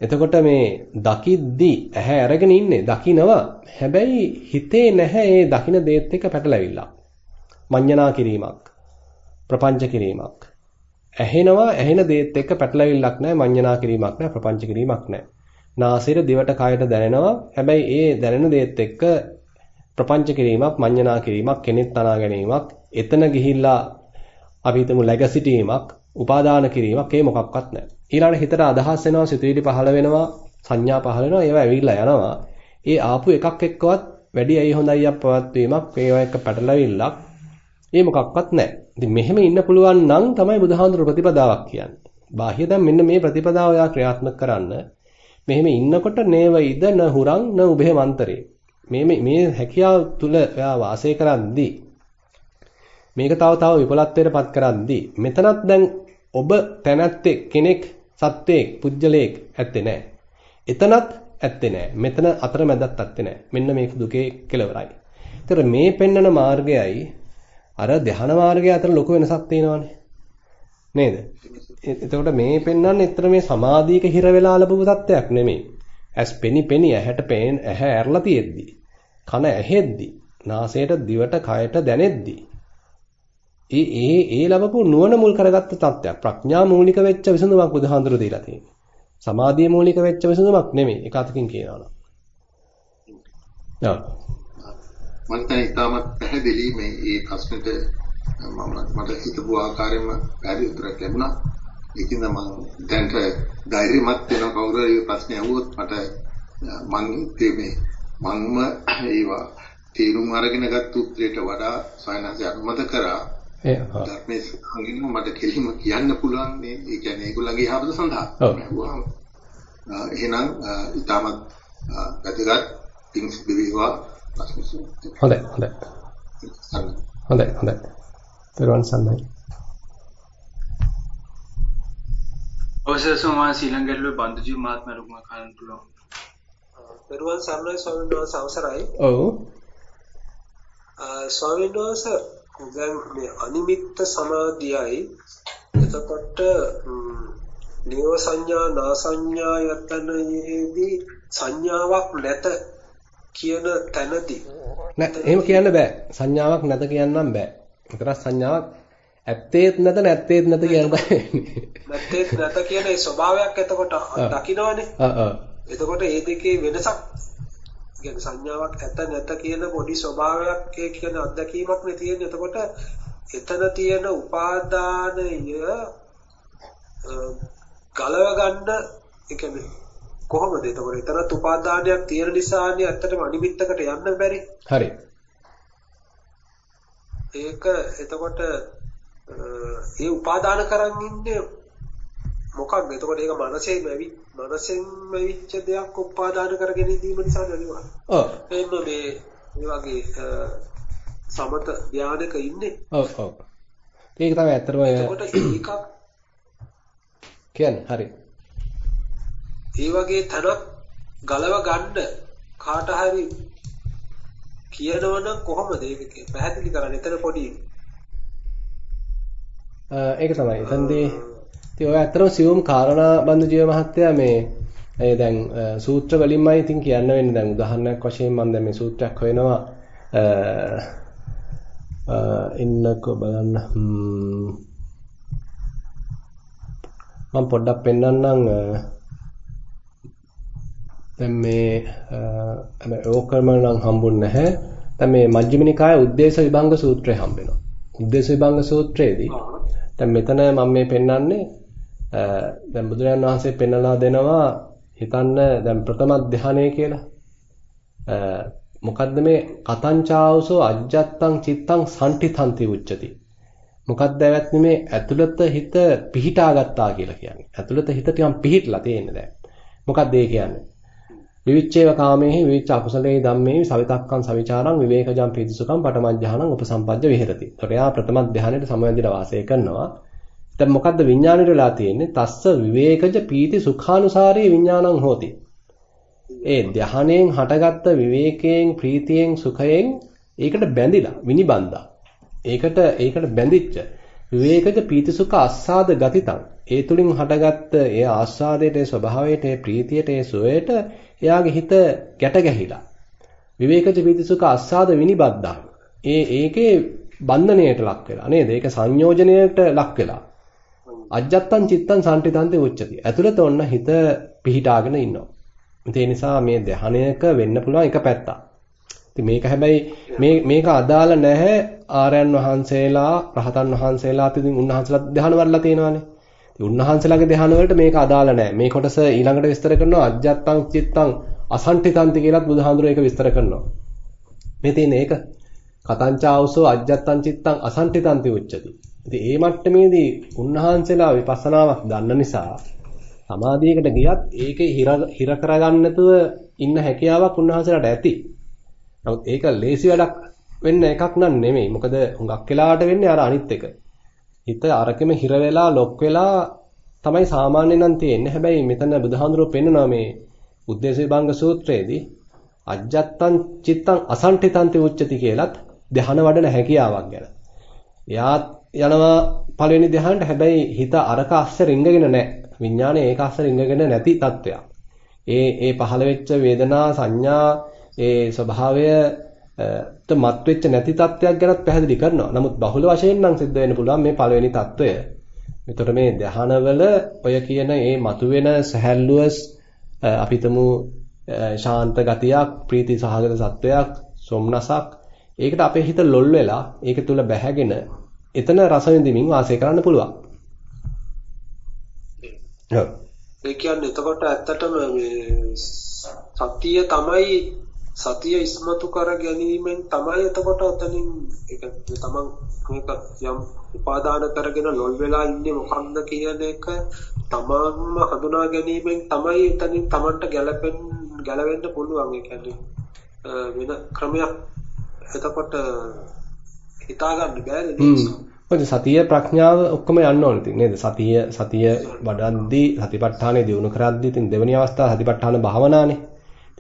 Speaker 1: එතකොට මේ දකිද්දි ඇහැ අරගෙන ඉන්නේ දකිනවා. හැබැයි හිතේ නැහැ ඒ දකින දේත් එක්ක පැටලවිලා. මඤ්ඤණා කිරීමක්. ප්‍රපංච කිරීමක්. ඇහෙනවා ඇහෙන දේත් එක්ක පැටලවිල්ලක් නැහැ මඤ්ඤණා කිරීමක් නැහැ ප්‍රපංච කිරීමක් නැහැ. නාසයට දිවට කයට දැනෙනවා. හැබැයි ඒ දැනෙන දේත් එක්ක ප්‍රපංච කිරීමක් මඤ්ඤණා කිරීමක් කෙනෙක් තනා ගැනීමක් එතන ගිහිල්ලා අපි හිතමු läග සිටීමක් උපාදාන කිරීමක් ඒ මොකක්වත් නැහැ. ඊළඟ හිතට අදහස් එනවා සිතුවිලි පහළ වෙනවා සංඥා පහළ වෙනවා ඒවා ඇවිල්ලා යනවා. ඒ ආපු එකක් එක්කවත් වැඩි ඇයි හොඳයි අප පවත්වීමක් ඒවා එක්ක පැටලවිල්ලක් ඒ මොකක්වත් නැහැ. ඉතින් මෙහෙම ඉන්න පුළුවන් නම් තමයි බුදුහාඳුර ප්‍රතිපදාවක් කියන්නේ. බාහ්‍ය දැන් මෙන්න මේ ප්‍රතිපදාව ඔයා ක්‍රියාත්මක කරන්න. මෙහෙම ඉන්නකොට නේව ඉද න හුරං න උභේ මන්තරේ. මේ මේ හැකියාව තුල ඔයා වාසය කරද්දී මේක තව තව විපලත්වයට පත් කරද්දී මෙතනත් දැන් ඔබ තැනැත්තේ කෙනෙක් සත්වයක් පුජ්‍යලයක් ඇත්තේ නැහැ. එතනත් ඇත්තේ නැහැ. මෙතන අතරමැදත් ඇත්තේ නැහැ. මෙන්න මේක දුකේ කෙලවරයි. ඒතර මේ පෙන්නන මාර්ගයයි අර ධ්‍යාන මාර්ගය අතර ලොකු වෙනසක් තියෙනවානේ. නේද? එතකොට මේ පෙන්වන්නේ ඇත්තට මේ සමාධියක හිර වෙලා ලැබුව තත්ත්වයක් නෙමෙයි. ඇස් පෙනි පෙනි ඇහැට පේන ඇහැ ඇරලා තියෙද්දි. කන ඇහෙද්දි. නාසයට දිවට කයට දැනෙද්දි. ඒ ඒ ඒ ලැබපු නුවණ මුල් කරගත්ත තත්ත්වයක්. ප්‍රඥා මූලික වෙච්ච විසඳුමක් බුදුහාඳුර දීලා තියෙන්නේ. සමාධිය මූලික වෙච්ච විසඳුමක් නෙමෙයි. ඒක අතකින් කියනවා නම්.
Speaker 4: මම දැන් ඉතාමත් පැහැදිලි මේ මේ ප්‍රශ්නෙට මම මට හිතපු ආකාරයෙන්ම පැහැදිලි උත්තරයක් ලැබුණා. ඉතින් මම දැන්ට ධෛර්යමත් වෙන කවුරු හරි ප්‍රශ්න අහුවොත් මට මං මේ මංම ඒවා තීරුම් අරගෙන ගත්ත උත්තරයට වඩා සයන්ස් අනුමත කරා
Speaker 1: ඒ
Speaker 4: ධර්මයේ සංගින්න මට කෙලිම කියන්න පුළුවන් මේ ඒ කියන්නේ ඒගොල්ලන්ගේ යහපත සඳහා.
Speaker 1: ඔව්.
Speaker 4: එහෙනම් ඊටමත් වැදගත් පිං සිද්ධ වේවා ප්‍රශ්න
Speaker 1: හොඳයි හොඳයි. හොඳයි හොඳයි. පෙරවන් සන්නයි.
Speaker 2: අවසර සෝමා ශ්‍රී ලංකාවේ බන්දුජී මහත්මයාට මම කන්න පුළුවන්.
Speaker 5: පෙරවන් සන්නයි ස්වාමීන් වහන්සේ අවසරයි.
Speaker 1: ඔව්.
Speaker 5: ස්වාමීන් වහන්සේ දැන් මේ අනිමිත්ත සමාධියයි එතකොට නේව සංඥා නා සංඥා යතනයේදී සංඥාවක් නැත කියන තැනදී
Speaker 1: නෑ එහෙම කියන්න බෑ. සංඥාවක් නැත කියන්නම් බෑ. විතරක් සංඥාවක් ඇත්තේත් නැත නැත්තේත් නැත කියන බෑ.
Speaker 5: නැත්තේත් නැත කියන ඒ ස්වභාවයක් එතකොට දකින්නවනේ. එතකොට ඒ දෙකේ වෙනසක් කියන්නේ සංඥාවක් ඇත නැත කියන පොඩි ස්වභාවයක් ඒ කියන අත්දැකීමක් නේ තියෙන්නේ. එතකොට එතන තියෙන උපාදානය ගලව ගන්න ඒ කියන්නේ කොහොමද එතකොට එතරම් උපාදානයක් තියෙන නිසානේ ඇත්තටම අනිමිත්තකට යන්න බැරි.
Speaker 1: හරි.
Speaker 5: ඒක එතකොට ඒ උපාදාන කරන් ඉන්නේ මොකක්ද? එතකොට ඒක මනසේ මැවි මනසෙන් මැවිච්ච දෙයක් උපාදාන කරගෙන ඉඳීම නිසා නෙවෙයි.
Speaker 1: ඔව්.
Speaker 5: එන්න මේ මේ වගේ සමත ධානයක ඉන්නේ.
Speaker 1: ඔව් ඔව්. ඒක තමයි ඇත්තටම
Speaker 5: එතකොට ඒකක්
Speaker 1: කියන්නේ හරි.
Speaker 5: ඒ වගේ තැනක් ගලව ගන්න කාට හරි කියනවනම් කොහොමද ඒක පැහැදිලි කරන්නේ? එතන පොඩි
Speaker 1: ඒක තමයි. එතනදී ඉතින් ඔය ඇත්තටම සියුම් කාරණා බඳු ජීව මහත්තයා මේ ඒ දැන් සූත්‍ර වලින්මයි ඉතින් කියන්න වෙන්නේ. දැන් උදාහරණයක් වශයෙන් මම දැන් මේ සූත්‍රයක් හොයනවා ඉන්නකෝ බලන්න මම පොඩ්ඩක් පෙන්නන්නම් දැන් මේ හැබැයි ඕකම නම් හම්බුන්නේ නැහැ. දැන් මේ මජ්ක්‍ධිම නිකායේ උද්දේශ විභංග සූත්‍රය හම්බ වෙනවා. උද්දේශ විභංග සූත්‍රයේදී දැන් මෙතන මම මේ පෙන්වන්නේ දැන් බුදුරජාණන් වහන්සේ පෙන්නලා දෙනවා හිතන්න දැන් ප්‍රථම ධානය කියලා. මොකද්ද මේ කතංචාවසෝ අජ්ජත්තං චිත්තං සම්ටිතන්ති උච්චති. මොකද්ද ඇවැත්නි මේ ඇතුළත හිත පිහිටා ගත්තා කියලා කියන්නේ. ඇතුළත හිත ටිකක් පිහිටලා තියෙන්නේ දැන්. මොකද්ද ඒ කියන්නේ? විවිච්ඡේව කාමේහි විවිච්ඡ අකුසලේ ධම්මේ සවිතක්කං සවිචාරං විවේකජං පීතිසුඛං පඨමඥානං උපසම්පජ්ජ විහෙරති. ඒතකොට එයා ප්‍රථම ධානයේ සමවැදිලා වාසය කරනවා. දැන් මොකද්ද විඥාණයට වෙලා තියෙන්නේ? තස්ස විවේකජ පීති සුඛානුසාරී විඥානං හෝති. ඒ ධානයෙන් හටගත්ත විවේකයෙන් ප්‍රීතියෙන් සුඛයෙන් ඒකට බැඳිලා විනිබන්දා. ඒකට ඒකට බැඳිච්ච විවේකජ පීති සුඛ ආස්වාද ගතිතං. ඒ තුලින් හටගත්ත ඒ ආස්වාදයට ඒ ස්වභාවයට ඒ ප්‍රීතියට ඒ සුවයට එයාගේ හිත ගැට ගැහිලා. විවේකජ පීති සුඛ ආස්වාද විනිබද්දා. ඒ ඒකේ බන්ධණයට ලක් වෙලා නේද? ඒක සංයෝජනයට ලක් වෙලා. අජ්ජත්තං චිත්තං සම්ටිතන්ති උච්චති. ඇතුළත ඔන්න හිත පිහිටාගෙන ඉන්නවා. ඒ නිසා මේ ධානයක වෙන්න පුළුවන් එක පැත්තක්. ඉතින් මේක හැබැයි මේ මේක අදාළ නැහැ ආර්යයන් වහන්සේලා රහතන් වහන්සේලා ඉතින් උන්වහන්සේලා ධාන වලලා තියෙනවානේ. ඉතින් උන්වහන්සේලාගේ ධාන වලට මේක අදාළ නැහැ. මේ කොටස ඊළඟට විස්තර කරනවා අජ්ජත්තං චිත්තං අසංටිතන්ති කියලාත් බුදුහාඳුරේ ඒක විස්තර කරනවා. මේ තියෙන ඒක කතංචාවසෝ අජ්ජත්තං චිත්තං අසංටිතන්ති උච්චති. ඉතින් ඒ මට්ටමේදී උන්වහන්සේලා විපස්සනාවක් දන්න නිසා සමාධියකට ගියත් ඒකේ හිර කරගන්න නැතුව ඉන්න හැකියාවක් උන්වහන්සේලාට ඇති. නමුත් ඒක ලේසි වැඩක් වෙන්න එකක් නන් නෙමෙයි. මොකද හුඟක් වෙලාවට වෙන්නේ අර අනිත් එක. හිත අරකෙම හිර වෙලා ලොක් වෙලා තමයි සාමාන්‍ය නම් තියෙන්නේ. හැබැයි මෙතන බුදුහාඳුරෝ පෙන්නනවා මේ උද්දේශ විභංග සූත්‍රයේදී අජ්ජත්තං චිත්තං අසංඨිතන්ති උච්චති කියලත් ධ්‍යාන වඩන හැකියාවක් ගැන. එයා යනවා පළවෙනි ධ්‍යානට හැබැයි හිත අරක අස්ස රිංගගෙන නැහැ. විඥානය ඒක අස්ස රිංගගෙන නැති තත්වයක්. ඒ ඒ පහළ වෙච්ච වේදනා සංඥා ඒ ස්වභාවය ත මත් වෙච්ච නැති තත්ත්වයක් ගැනත් පැහැදිලි කරනවා. නමුත් බහුල වශයෙන් නම් සිද්ධ වෙන්න පුළුවන් මේ පළවෙනි తত্ত্বය. එතකොට මේ ධානවල ඔය කියන මේ මතුවෙන සහැල්ලුව අපිටම ශාන්ත ගතියක්, ප්‍රීති සහගත සත්වයක්, සොම්නසක් ඒකට අපේ හිත ලොල් වෙලා ඒක තුල බැහැගෙන එතන රස විඳින්මින් වාසය කරන්න පුළුවන්.
Speaker 5: ඒ කියන්නේ එතකොට ඇත්තටම මේ සතිය තමයි සතිය ඉස්මතු කර ගැනීමෙන් තමයි එතකොට ඔතනින් ඒක තමන් මේක යම් උපාදාන කරගෙන ලොල් වෙලා ඉන්නේ මොකක්ද කියන එක තමන්ම හඳුනා ගැනීමෙන් තමයි එතනින් තමන්ට ගැලපෙන්න ගැලවෙන්න පුළුවන් ඒ කියන්නේ වෙන ක්‍රමයක් එතකොට හිතාගන්න බෑනේ නේද
Speaker 1: මොකද සතිය ප්‍රඥාව ඔක්කොම යන්න ඕනේ ඉතින් නේද? සතිය සතිය වඩද්දී සතිපට්ඨානෙ දියුණු කරද්දී ඉතින් දෙවෙනි අවස්ථාව සතිපට්ඨාන භාවනානේ.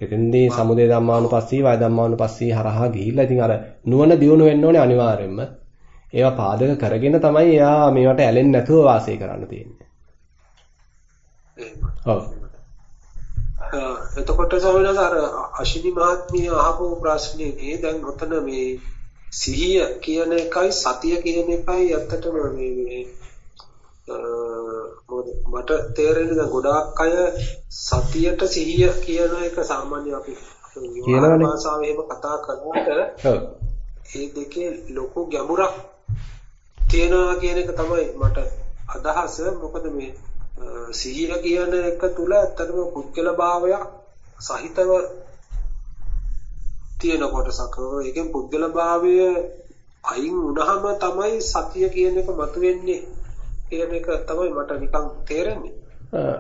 Speaker 1: එතෙන්දී සමුදය ධම්මානුපස්සී වය ධම්මානුපස්සී හරහා ගිහිල්ලා ඉතින් අර නුවණ දියුණු වෙන්න ඕනේ අනිවාර්යෙන්ම. ඒවා පාදක කරගෙන තමයි එයා මේවට ඇලෙන්නේ නැතුව වාසය කරන්න තියෙන්නේ. ඔව්.
Speaker 5: එතකොට ස්වාමීන් වහන්සේ අර අශිනි මහත්මිය අහපු ප්‍රශ්නේ දැන් ඔතන මේ සිහිය කියන එකයි සතිය කියන එකයි ඇත්තටම මේ මේ මට තේරෙන්නේ දැන් ගොඩාක් අය සතියට සිහිය කියන එක සාමාන්‍ය අපි භාෂාවෙ එහෙම කතා කරනකොට ඒ දෙකේ ලොකු ගැඹුරක් තියෙනවා කියන එක තමයි මට අදහස. මොකද මේ සිහිය කියන එක තුල ඇත්තටම පුද්ගල භාවයක් සහිතව තියෙන කොටසක්. ඒකෙන් පුද්ගල භාවය අයින් වුණාම තමයි සතිය කියන එක මතුවෙන්නේ කියන එක තමයි මට නිකන් තේරෙන්නේ.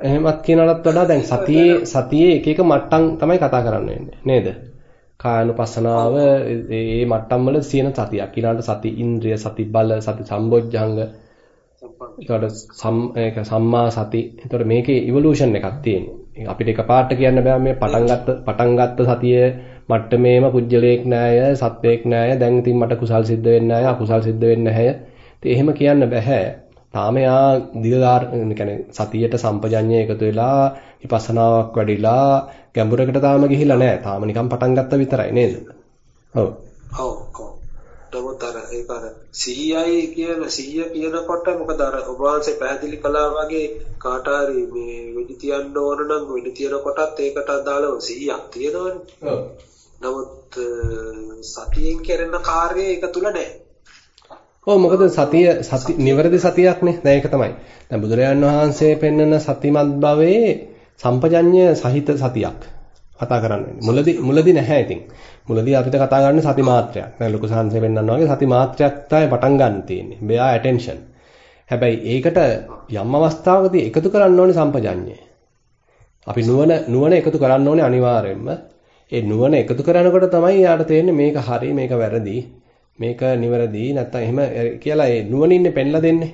Speaker 1: එහෙමත් කියනවටත් වඩා දැන් සතියේ සතියේ එක එක මට්ටම් තමයි කතා කරන්න වෙන්නේ නේද? කායනුපස්සනාව ඒ මට්ටම් වල තියෙන සතියක්. ඊළඟට සති ඉන්ද්‍රිය, සති බල, සති සම්බොජ්ජංග. එතකොට සම්මා සති. එතකොට මේකේ ඉවොලුෂන් එකක් තියෙනවා. අපිට එකපාරට කියන්න බෑ මේ පටන් ගත්ත පටන් ගත්ත සතිය මට්ටමේම පුජ්‍යලයක් නෑය සත්වයක් නෑය දැන් ඉතින් මට කුසල් සිද්ධ වෙන්නේ නෑය අකුසල් සිද්ධ වෙන්නේ නැහැය ඉතින් එහෙම කියන්න බෑ තාම යා දිගාර يعني සතියට සම්පජඤ්ඤය එකතු වෙලා විපස්සනාවක් වැඩිලා ගැඹුරකට තාම ගිහිලා නෑ තාම නිකන් පටන් ගත්ත විතරයි නේද ඔව්
Speaker 5: ඔව් ඔව් නමුත් අර ඒක අර සිහියයි කියන සිහිය කියනකොට මොකද අර ඔබ වහන්සේ පැහැදිලි කළා වගේ කාට හරි මේ වෙඩි තියන්න ඕන නම් වෙඩි තියන කොටත් ඒකට අදාළව සිහියක් තියෙනවනේ ඔව් නමුත් සතියෙන් කරන කාර්යය ඒක තුල නැහැ.
Speaker 1: ඔව් මොකද සතිය සති නිවැරදි සතියක්නේ. දැන් ඒක තමයි. දැන් බුදුරජාන් වහන්සේ පෙන්වන සතිමත් භවයේ සම්පජඤ්ඤ සහිත සතියක් කතා කරන්නේ. මුලදී මුලදී නැහැ ඉතින්. මුලදී අපිට කතා කරන්නේ සති මාත්‍රයක්. දැන් ලොකු සංහසේ පෙන්වනවා වගේ සති මාත්‍රයක් තමයි පටන් ගන්න තියෙන්නේ. bear attention. හැබැයි ඒකට යම් අවස්ථාවකදී එකතු කරන්න ඕනේ සම්පජඤ්ඤය. අපි නුවණ නුවණ එකතු කරන්න ඕනේ අනිවාර්යයෙන්ම. ඒ නුවණ එකතු කරනකොට තමයි යාට තේරෙන්නේ මේක හරි මේක වැරදි මේක නිවැරදි නැත්තම් එහෙම කියලා ඒ නුවණින්නේ පෙන්ලා දෙන්නේ.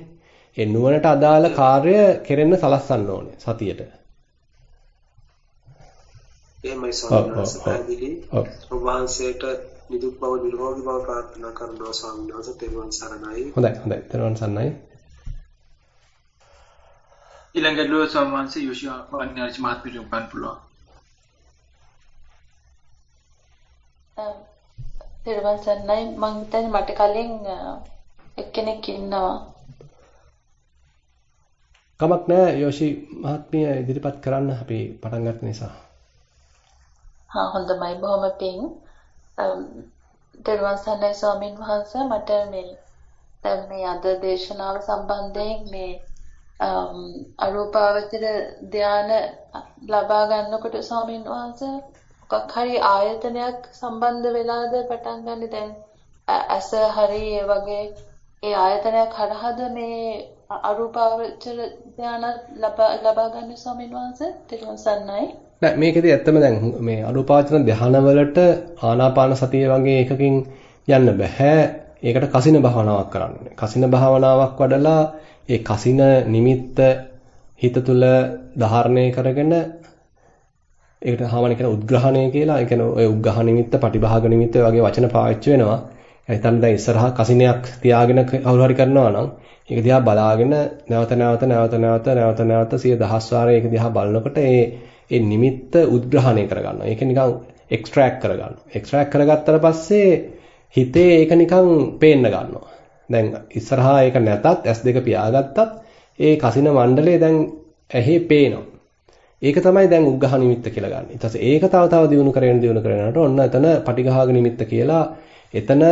Speaker 1: ඒ නුවණට අදාළ කාර්ය කෙරෙන්න සලස්සන්න ඕනේ සතියට.
Speaker 5: එහෙමයි සාමාන්‍යයෙන් නිදුක් බව නිරෝගී බව ප්‍රාර්ථනා කරනවා ස්වාමීන් වහන්සේ තෙරුවන් සරණයි.
Speaker 1: හොඳයි හොඳයි තෙරුවන් සරණයි.
Speaker 2: ඊළඟට ලෝ ස්වාමීන් වහන්සේ යෝෂියා වන්නාචි මහත්මිය උපන් පුළුවන්.
Speaker 6: පෙරවන් සන්නයි මං හිතන්නේ මට කලින් එක්කෙනෙක් ඉන්නවා.
Speaker 1: කමක් නැහැ යෝෂි මහත්මිය ඉදිරිපත් කරන්න අපි පටන් ගන්න නිසා.
Speaker 6: හා හොඳයි බොහොම පිං. පෙරවන් සන්නයි ස්වාමින් වහන්සේ මට මේ මේ අද දේශනාව සම්බන්ධයෙන් මේ අරූපාවචර ධාන ලබා ගන්නකොට ස්වාමින් වහන්සේ මොකක් හරි ආයතනයක් සම්බන්ධ වෙලාද පටන් ගන්න? දැන් ඇස හරි ඒ වගේ ඒ ආයතනයක් හරහාද මේ අරූපාවචර ධාන ලබා ගන්න ස්වාමීන් වහන්සේ? තෙරුවන් සරණයි
Speaker 1: නෑ මේකෙදි ඇත්තම දැන් මේ අරූපාවචර ධාන වලට ආනාපාන සතිය වගේ එකකින් යන්න බෑ ඒකට කසින භාවනාවක් කරන්න. ඕනේ කසින භාවනාවක් වඩලා ඒ කසින නිමිත්ත හිත තුල ධාරණය කරගෙන ඒකට හාමන කියන උද්ග්‍රහණය කියලා. ඒ කියන්නේ ඔය උග්ඝහ නිමිත්ත, පටිභාග නිමිත්ත වගේ වචන පාවිච්චි වෙනවා. හිතන්න දැන් ඉස්සරහා කසිනයක් තියාගෙන කවුරු හරි කරනවා නම් ඒක දිහා බලාගෙන නැවත නැවත නැවත නැවත නැවත නැවත සිය දහස් වාරයක් ඒක දිහා බලනකොට ඒ ඒ නිමිත්ත උද්ග්‍රහණය කරගන්නවා. ඒක නිකන් එක්ස්ට්‍රැක්ට් කරගන්නවා. එක්ස්ට්‍රැක්ට් කරගත්තට පස්සේ හිතේ ඒක නිකන් පේන්න ගන්නවා. දැන් ඉස්සරහා ඒක නැතත් S2 පියාගත්තත් ඒ කසින මණ්ඩලය දැන් ඇහි පේනවා. ඒක තමයි දැන් උග්ඝහ නිමිත්ත කියලා ගන්න. ඊට පස්සේ ඒක තව තව දියුණු කරගෙන දියුණු කරගෙනට ඔන්න එතන පටිඝාග නිමිත්ත කියලා එතන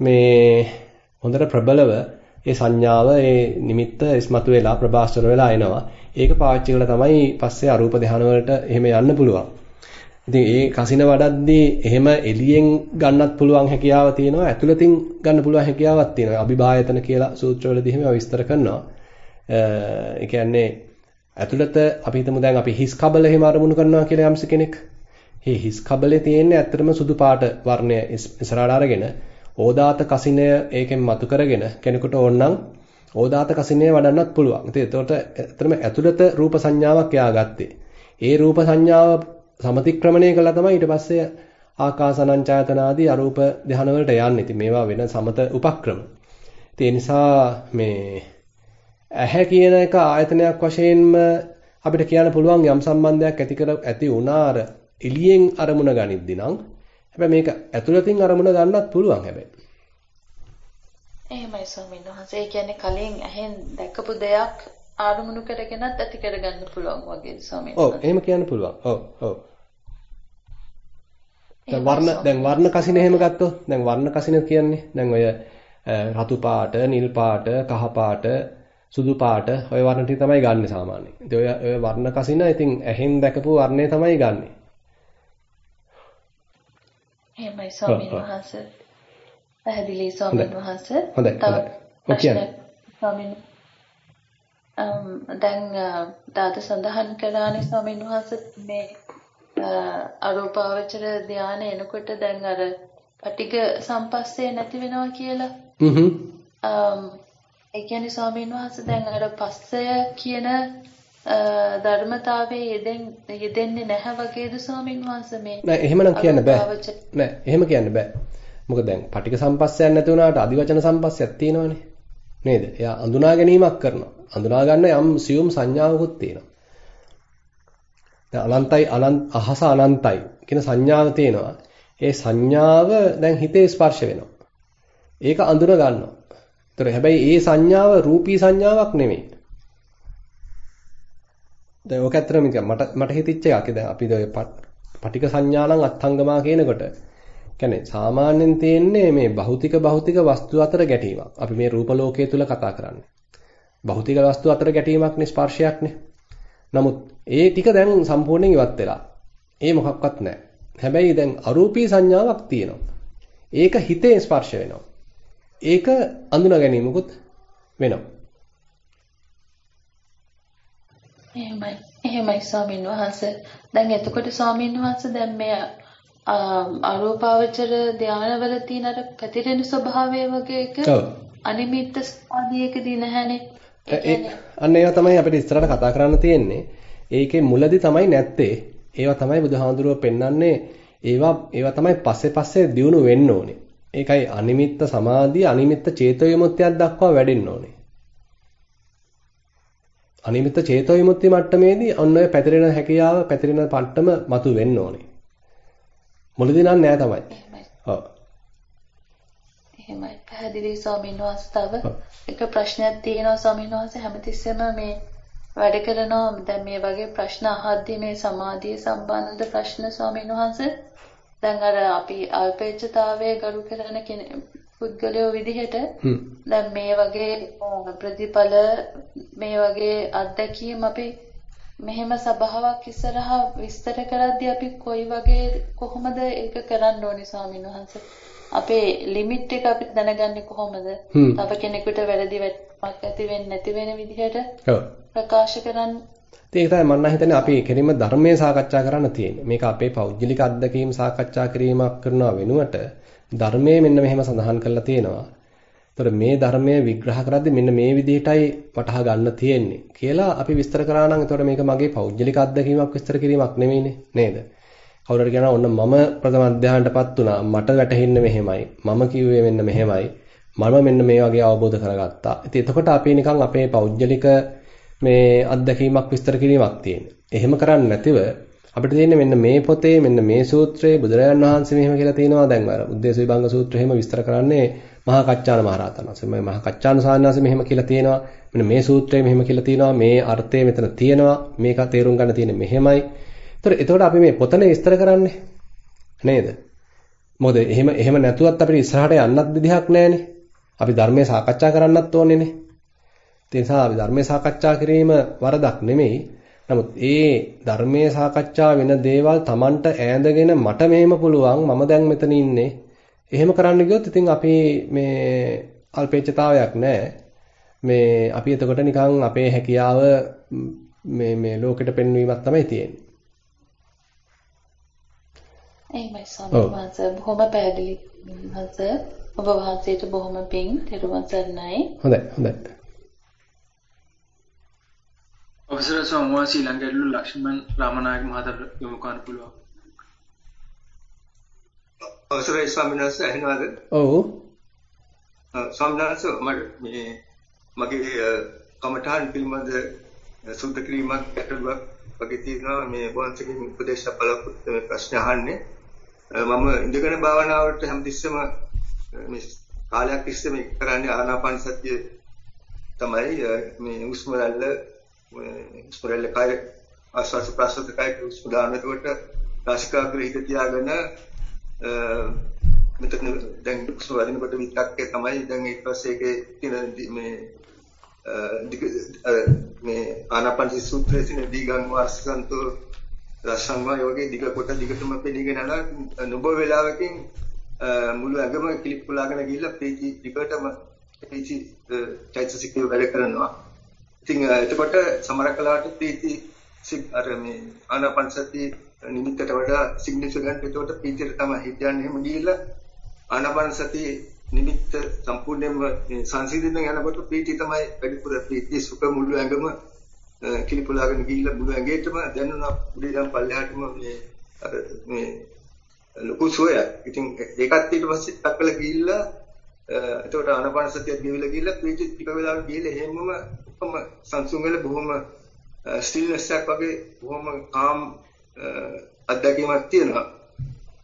Speaker 1: මේ හොඳට ප්‍රබලව ඒ සංඥාව ඒ නිමිත්ත ඉස්මතු වෙලා ප්‍රභාස්වර වෙලා එනවා. ඒක පාවිච්චි කරලා තමයි පස්සේ අරූප ධාන වලට එහෙම යන්න පුළුවන්. ඉතින් ඒ කසින වඩද්දී එහෙම එළියෙන් ගන්නත් පුළුවන් හැකියාව තියෙනවා. ඇතුළතින් ගන්න පුළුවන් හැකියාවක් තියෙනවා. අභිභායතන කියලා සූත්‍රවලදී එහෙම විස්තර කරනවා. ඒ කියන්නේ ඇතුළත අපි හිතමු දැන් අපි හිස් කබල එහෙම අරමුණු කරනවා කියලා යම්ස කෙනෙක්. මේ හිස් කබලේ තියෙන්නේ ඇත්තටම සුදු පාට වර්ණය ඉස්සරහට අරගෙන ඕදාත කසිනය ඒකෙන් මතු කරගෙන කෙනෙකුට ඕනනම් ඕදාත කසිනය වඩන්නත් පුළුවන්. ඉතින් එතකොට ඇත්තටම ඇතුළත රූප සංඥාවක් එයා ගත්තේ. ඒ රූප සංඥාව සමතික්‍රමණය කළා තමයි ඊට පස්සේ ආකාසනංචායතන ආදී අරූප ධාන වලට යන්නේ. ඉතින් මේවා වෙන සමත උපක්‍රම. ඒ නිසා මේ ඇහැ කියන එක ආයතනයක් වශයෙන්ම අපිට කියන්න පුළුවන් යම් සම්බන්ධයක් ඇති කර ඇති වුණා අර එළියෙන් අරමුණ ගනිද්දී නම් හැබැයි මේක ඇතුළතින් අරමුණ ගන්නත් පුළුවන් හැබැයි.
Speaker 6: එහෙමයි ස්වාමීන් වහන්සේ. ඒ කියන්නේ කලින් ඇහෙන් දැකපු දෙයක් ආරමුණු කරගෙනත් ඇති කරගන්න පුළුවන් වගේ ස්වාමීන්
Speaker 1: වහන්සේ. ඔව් එහෙම කියන්න පුළුවන්. ඔව් ඔව්. දැන් වර්ණ දැන් වර්ණ කසින එහෙම ගත්තොත් දැන් වර්ණ කසින කියන්නේ දැන් ඔය රතු පාට, නිල් පාට, කහ පාට සුදු පාට ඔය වර්ණ ටික තමයි ගන්නෙ සාමාන්‍යයෙන්. ඉතින් ඔය ඔය වර්ණ කසින ඉතින් ඇහෙන් දැකපු වර්ණය තමයි ගන්නෙ.
Speaker 6: එහෙමයි ස්වාමීන් වහන්සේ. පැහැදිලි ස්වාමීන් වහන්සේ.
Speaker 1: හොඳයි. හොඳයි.
Speaker 6: ස්වාමීන් දැන් දාද සඳහන් කළානේ ස්වාමීන් වහන්සේ මේ අරූපාවචර ධානය එනකොට දැන් අර පටික සම්පස්සේ නැති වෙනවා කියලා.
Speaker 1: හ්ම්
Speaker 6: ඒ කියන්නේ ස්වාමීන් වහන්සේ දැන් අර පස්සය කියන ධර්මතාවයේ යෙදෙන් යෙදෙන්නේ නැහැ වගේද ස්වාමීන් වහන්සේ? මේ
Speaker 1: නෑ එහෙමනම් කියන්න බෑ. නෑ එහෙම කියන්න බෑ. මොකද දැන් පටික සම්පස්සයක් නැති වුණාට අදිවචන සම්පස්සයක් තියෙනවනේ. නේද? එයා අඳුනා ගැනීමක් කරනවා. අඳුනා ගන්න යම් සියුම් සංඥාවකුත් තියෙනවා. දැන් අනන්ත අහස අනන්තයි කියන සංඥාව තියෙනවා. ඒ සංඥාව දැන් හිතේ ස්පර්ශ වෙනවා. ඒක අඳුන ගන්නවා ඒතර හැබැයි ඒ සංඥාව රූපී සංඥාවක් නෙමෙයි. දැන් ඔක ඇත්තටම මට මට හිතිච්ච එකක්. දැන් අපි ඔය පටික සංඥානම් අත්ංගමා කියනකොට කියන්නේ සාමාන්‍යයෙන් තියෙන්නේ මේ භෞතික භෞතික වස්තු අතර ගැටීමක්. අපි මේ රූප ලෝකයේ තුල කතා කරන්නේ. භෞතික වස්තු අතර ගැටීමක්නේ ස්පර්ශයක්නේ. නමුත් ඒ ටික දැන් සම්පූර්ණයෙන් ඉවත් වෙලා. ඒ මොකක්වත් නැහැ. හැබැයි දැන් අරූපී සංඥාවක් තියෙනවා. ඒක හිතේ ස්පර්ශ වෙනවා. ඒක අඳුනා ගැනීමකුත් වෙනවා.
Speaker 6: එහෙමයි. එහෙමයි ස්වාමීන් වහන්සේ. දැන් එතකොට ස්වාමීන් වහන්සේ දැන් මේ අරූපාවචර ධානවල තියෙන අර පැතිරෙන ස්වභාවය වගේ එක අනිමිත්ත ආදීයකදී නැහැනේ.
Speaker 1: අන්න ඒවා තමයි අපිට ඉස්සරහට කතා කරන්න තියෙන්නේ. ඒකේ මුලදී තමයි නැත්තේ. ඒවා තමයි බුදුහාඳුරුව පෙන්වන්නේ. ඒවා ඒවා තමයි පස්සේ පස්සේ දියුණු වෙන්න ඕනේ. ඒකයි අනිමිත්ත සමාධිය අනිමිත්ත චේතෝ විමුක්තියක් දක්වා වැඩෙන්න ඕනේ. අනිමිත්ත චේතෝ විමුක්ති මට්ටමේදී ඔන්න ඔය පැතිරෙන හැකියාව පැතිරෙන පට්ටම මතු වෙන්න ඕනේ. මුලදී නම් නෑ තමයි. ඔව්.
Speaker 6: එහෙමයි. පැහැදිලි ස්වාමීන් වහන්සේ එක ප්‍රශ්නයක් තියෙනවා ස්වාමීන් වහන්සේ හැමතිස්සෙම මේ වැඩ කරනවා දැන් මේ වගේ ප්‍රශ්න අහද්දී මේ සමාධිය සම්බන්ධ ප්‍රශ්න ස්වාමීන් වහන්සේ දැන් අර අපි අල්පේච්ඡතාවයේ ගරු කරන පුද්ගලයෝ විදිහට දැන් මේ වගේ ප්‍රතිඵල මේ වගේ අත්දැකීම් අපි මෙහෙම සබාවක් ඉස්සරහා විස්තර කරද්දී අපි කොයි වගේ කොහොමද ඒක කරන්න ඕනේ ස්වාමීන් වහන්සේ? අපේ ලිමිට් එක අපි දැනගන්නේ කොහොමද? තව කෙනෙකුට වැරදි වැටමක් ඇති වෙන්නේ නැති වෙන විදිහට ප්‍රකාශ කරන්න
Speaker 1: ඒක තමයි මම හිතන්නේ අපි කෙලින්ම ධර්මයේ සාකච්ඡා කරන්න තියෙන්නේ. මේක අපේ පෞද්ගලික අත්දැකීම් සාකච්ඡා කිරීමක් කරනවා වෙනුවට ධර්මයේ මෙන්න මෙහෙම සඳහන් කරලා තියෙනවා. ඒතර මේ ධර්මය විග්‍රහ කරද්දී මෙන්න මේ විදිහටයි වටහා ගන්න තියෙන්නේ කියලා අපි විස්තර කරා නම් එතකොට මේක මගේ පෞද්ගලික අත්දැකීමක් විස්තර කිරීමක් නෙමෙයිනේ නේද? කවුරුහරි කියනවා ඔන්න මම ප්‍රථම අධ්‍යානයටපත් වුණා. මට වැටහෙන්නේ මෙහෙමයි. මම කිව්වේ මෙන්න මෙහෙමයි. මම මෙන්න මේ වගේ අවබෝධ කරගත්තා. ඉතින් එතකොට අපි නිකන් අපේ පෞද්ගලික මේ අත්දැකීමක් විස්තර කිරීමක් තියෙනවා. එහෙම කරන්නේ නැතිව අපිට තියෙන්නේ මෙන්න මේ පොතේ මෙන්න මේ සූත්‍රයේ බුදුරජාණන් වහන්සේ මෙහෙම කියලා තියෙනවා දැන් අර උද්දේශ විභංග සූත්‍රය එහෙම විස්තර කරන්නේ මහා කච්චාන මහරහතන් වහන්සේ. මේ මහා කච්චාන සාන්නාසේ මෙහෙම කියලා තියෙනවා. මෙන්න මේ සූත්‍රයේ මෙහෙම කියලා තියෙනවා. මේ අර්ථය මෙතන තියෙනවා. මේක තේරුම් ගන්න තියෙන්නේ මෙහෙමයි. ඒතර එතකොට අපි මේ පොතනේ විස්තර කරන්නේ නේද? මොකද එහෙම එහෙම නැතුවත් අපිට ඉස්සරහට යන්නත් විදිහක් නැහැනේ. අපි ධර්මයේ සාකච්ඡා කරන්නත් ඕනේනේ. ඒ නිසා අපි ධර්මයේ සාකච්ඡා කිරීම වරදක් නෙමෙයි. නමුත් ඒ ධර්මයේ සාකච්ඡා වෙන දේවල් Tamanට ඈඳගෙන මට මෙහෙම පුළුවන් මම දැන් මෙතන ඉන්නේ. එහෙම කරන්න ගියොත් ඉතින් අපි මේ අල්පේච්ඡතාවයක් නැහැ. මේ අපි එතකොට නිකන් අපේ හැකියාව මේ මේ ලෝකෙට පෙන්වීමක් තමයි තියෙන්නේ.
Speaker 6: එහෙමයි වහන්සේ බොහොම පැහැදිලි වහන්සේ ඔබ වහන්සේට බොහොම පිං තෙරුවන් සරණයි.
Speaker 1: හොඳයි හොඳයි.
Speaker 2: අවසර ස්වාමීන් ශ්‍රී ලංකාවේ ලක්ෂ්මන් රාමනායක මහතා යොමු කරන්න පුළුවන්.
Speaker 7: අවසරයි ස්වාමීන් වහන්සේ ඇහෙනවද?
Speaker 1: ඔව්.
Speaker 7: ස්වාමීන් වහන්සේ මට මේ මගේ කමඨාන් පිළිබඳ සුද්ධ කිරීමක් ගැටලුවක් වගේ තියෙනවා මේ වහන්සේගෙන් උපදේශ බලාපොරොත්තු ප්‍රශ්න අහන්නේ. මම ඉඳගෙන භාවනාවට හැමතිස්සෙම මේ කාලයක් තිස්සේම කරන්නේ ආනාපාන සතිය තමයි මේ හුස්ම රැල්ල හුස්ම රැල්ල කය ආස්වාස ප්‍රාශ්වාස කය හුස්ම දාන එතකොට රාශිකාග්‍ර හිත තියාගෙන මෙතන දැන් හුස්ම වදිනකොට විතක්කේ තමයි දැන් ඊට පස්සේ ඒකේ තියෙන මේ මේ ආනාපාන සූත්‍රයේ තියෙන දීගං වාසසන්තෝ රසංවා යෝගේ දිග කොට දිගටම පෙළීගෙන යනවා නුඹ වේලාවකින් මුළු ඇඟම කිලිප්පුලාගෙන ගිහිල්ලා පීචි දිගටම පීචි චෛතසිකය වැඩ කරනවා. ඉතින් එතකොට සමරකලාට පීචි අර මේ ආනාපානසති නිමිත්තට වඩා සිග්නිෆිකන්ට් එතකොට පීචිට තමයි හිතන්නේ. එහෙම ගිහිල්ලා ආනාපානසති නිමිත්ත සම්පූර්ණයෙන්ම සංසිඳන යනකොට පීචි තමයි වැඩිපුර පීචි සුඛ මුළු ඇඟම කිලිපුලාගෙන ගිහිල්ලා මුළු ඇඟේටම දැනුණා. උඩ ඉඳන් පල්ලෙහාටම මේ අර මේ ලොකු සෝයක්. ඉතින් ඒකත් ඊට පස්සේ ටක්කල ගිහිල්ලා එතකොට ආනපාන සතිය ගිහිල්ලා ගිහිල්ලා පීචි ටික වෙලාවක් ගිහිල්ලා එහෙමම උපම සංසුන් වෙලා බොහොම ස්ටිල්නස් එකක් වගේ බොහොම කාම් අත්දැකීමක් තියෙනවා.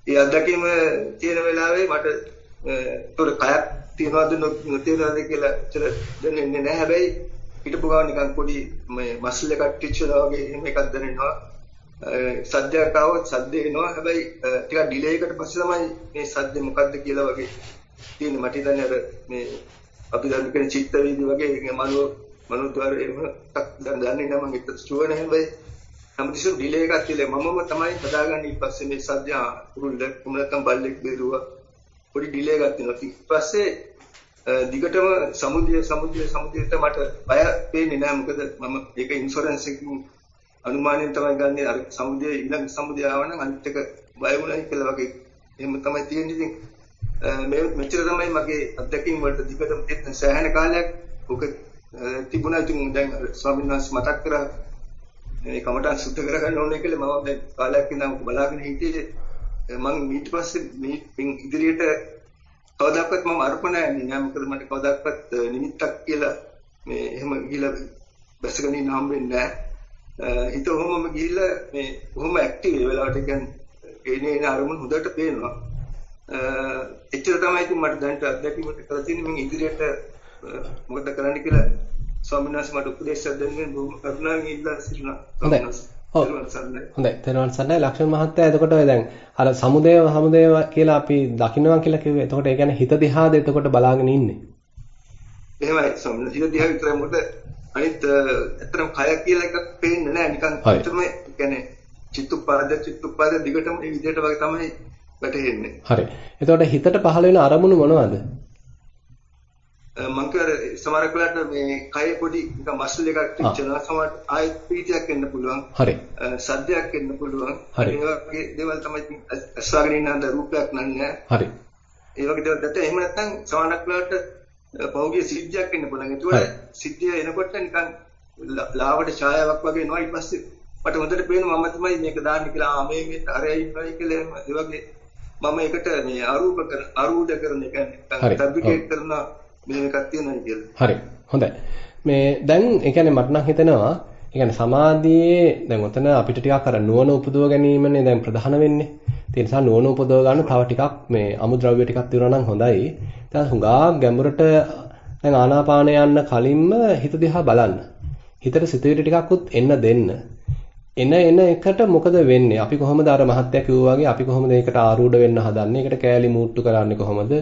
Speaker 7: ඒ අත්දැකීම තියෙන වෙලාවේ මට එතකොට කයක් තියනවද නොතියනවද කියලා චර දැනෙන්නේ නැහැ. හැබැයි හිටපු ගමන් නිකන් පොඩි මේ මස්ල් එකක් ටිච්චලා වගේ එහෙම එකක් දැනෙනවා. සද්දයක් ආවොත් සද්ද එනවා. හැබැයි ටිකක් ඩිලේ එකකට පස්සේ තමයි මේ සද්ද මොකද්ද කියලා වගේ තියෙන්නේ. මට හිතන්නේ අර මේ අපි දන්න කෙන චිත්ත වීදි වගේ මනෝ මනෝද්වාර එහෙම දැන් දන්නේ නැහැ මම ඒක ෂුවර් නැහැ හැබැයි හැමතිස්සෙම ඩිලේ එකක් තියලා මමම තමයි හදාගන්නේ. ඊට පස්සේ මේ සද්ද කුරුල්ල කුමලකම් බල්ලෙක් බෙරුවා. පොඩි ඩිලේ එකක් තියෙනවා. ඊට පස්සේ දිගටම සමුදය සමුදය සමුදයට මට බය පේන්නේ නැහැ. මොකද මම ඒක ඉන්ෂුරන්ස් එකකින් අනුමානයෙන් තමයි ගන්නේ. අර සමුදය ඊළඟ සමුදය ආවනම් අනිත් එක බය වුණයි කියලා වගේ. එහෙම තමයි තියෙන්නේ. ඉතින් මේ මෙච්චර තමයි මගේ අත්දැකීම් වලට දිගටම තියෙන සෑහෙන කාලයක් ඔක තිබුණා. ඉතින් දැන් ස්වාමීන් වහන්සේ මතක් කරා මේ කමටහන් සුද්ධ කරගන්න ඕනේ කියලා මම දැන් කාලයක් ඉඳන් බලාගෙන හිටියේ. මම ඊට පස්සේ මේ ඉදිරියට කවදාකවත් මම අර්පණය නෑ. මොකද මට කවදාකවත් නිමිත්තක් කියලා මේ එහෙම ගිහිලා බැසගෙන ඉන්න හම්බෙන්නේ නෑ. හිත ඔහොමම ගිහිල්ලා මේ කොහොම ඇක්ටිව් ඒ වෙලාවට කියන්නේ එනේ එන අරමුණ හොඳට පේනවා. එච්චර තමයි ඉතින් මට දැනට අත්දැකීමට කරලා තියෙන්නේ. මම ඉදිරියට මොකද කරන්න කියලා ස්වාමීන් වහන්සේ මට උපදේශයක් දෙන්නේ බොහොම කරුණාවෙන් ඉල්ලා සිටිනවා.
Speaker 1: හොඳයි. තෙරුවන් සරණයි. ලක්ෂණ මහත්තයා එතකොට ඔය දැන් අර සමුදය සමුදය කියලා අපි දකින්නවා කියලා කිව්වේ. එතකොට ඒ කියන්නේ හිත දිහාද එතකොට බලාගෙන ඉන්නේ?
Speaker 7: එහෙමයි සම්මත හිත දිහා විතරයි. මොකද අනිත් ඇත්තටම කය කියලා එකක් පේන්නේ නැහැ. නිකන් ඇත්තටම කියන්නේ චිත්තුපාද චිත්තුපාද දිගටම මේ විදිහට වගේ තමයි වැටෙන්නේ
Speaker 1: හරි. එතකොට හිතට පහළ වෙන අරමුණු මොනවද?
Speaker 7: මං කියර සමහරක් වෙලාවට මේ කය පොඩි නිකන් මස්ල් එකක් ටිච්චනවා සමහර ආයෙත් ප්‍රීතියක් එන්න පුළුවන්.
Speaker 1: හරි.
Speaker 7: සද්දයක් එන්න පුළුවන්. ඒ වගේ දේවල් තමයි අස්වාගෙන ඉන්න අnder රූපයක් නන්නේ.
Speaker 1: හරි.
Speaker 7: ඒ වගේ දේවල්. දැක්ක එහෙම නැත්නම් සමහරක් වෙලාවට පෞගේ සිද්ධියක් එන්න පුළුවන්. ඒතකොට සිද්ධිය එනකොට නිකන් ලාවට ඡායාවක් වගේ එනවා. ඊට පස්සේ මට හොඳට පේනවා මම තමයි මේක දාන්නේ කියලා. ආ මේ මේ අරයි ඉන්නයි කියලා ඒ වගේ මම ඒකට මේ අරූප කර අරූඪ කරන එක ෆැබ්‍රිකේට් කරන මේ එකක් තියෙනවා කියලා.
Speaker 1: හරි. හොඳයි. මේ දැන් ඒ කියන්නේ මට නම් හිතෙනවා ඒ කියන්නේ සමාධියේ දැන් ඔතන අපිට ටිකක් අර නුවණ උපදව ගැනීමනේ දැන් ප්‍රධාන වෙන්නේ. ඒ නිසා නුවණ උපදව ගන්න තව ටිකක් මේ අමුද්‍රව්‍ය ටිකක් තියුණා නම් හොඳයි. දැන් හුඟා ගැඹුරට දැන් ආනාපානය යන්න කලින්ම හිත දිහා බලන්න. හිතට සිතුවිලි ටිකක්වත් එන්න දෙන්න. එන එන එකට මොකද වෙන්නේ? අපි කොහොමද අර මහත්ය කිව්වා වගේ අපි කොහොමද ඒකට ආරූඪ වෙන්න හදන්නේ? ඒකට කෑලි මූට්ටු කරන්නේ කොහොමද?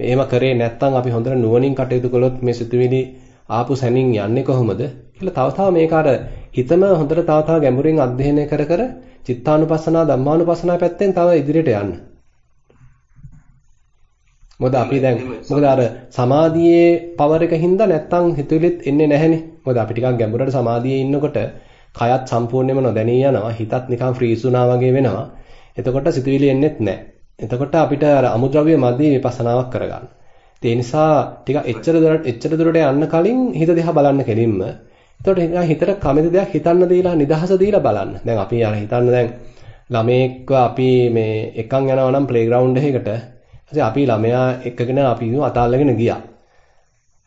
Speaker 1: එහෙම කරේ නැත්නම් අපි හොඳට නුවණින් කටයුතු කළොත් මේ සිතුවිලි ආපු සැනින් යන්නේ කොහොමද? කියලා තව තව මේක අර හිතම හොඳට තව තව ගැඹුරින් අධ්‍යයනය කර කර චිත්තානුපස්සනා ධම්මානුපස්සනා පැත්තෙන් තව ඉදිරියට යන්න. මොකද අපි දැන් මොකද අර සමාධියේ පවර් එක හින්දා නැත්තම් හිතුවිලිත් එන්නේ නැහෙනේ. මොකද අපි ටිකක් ගැඹුරට සමාධියේ ඉන්නකොට කයත් සම්පූර්ණයෙන්ම නොදැනී යනවා. හිතත් නිකන් ෆ්‍රීස් වුණා වගේ වෙනවා. එතකොට සිතුවිලි එන්නේත් නැහැ. එතකොට අපිට අර අමුද්‍රව්‍ය මැදි විපස්සනාවක් කරගන්න. ඒ නිසා ටික එච්චර දුරට එච්චර දුරට යන්න කලින් හිත දිහා බලන්න කෙලින්ම. එතකොට හිතට කැමති දෙයක් හිතන්න දීලා නිදහස දීලා බලන්න. දැන් අපි අර හිතන්න දැන් ළමයෙක්ව අපි මේ එකන් යනවා නම් ප්ලේග්‍රවුන්ඩ් එකකට. ඊට අපි ළමයා එක්කගෙන අපි අතාල්ලාගෙන ගියා.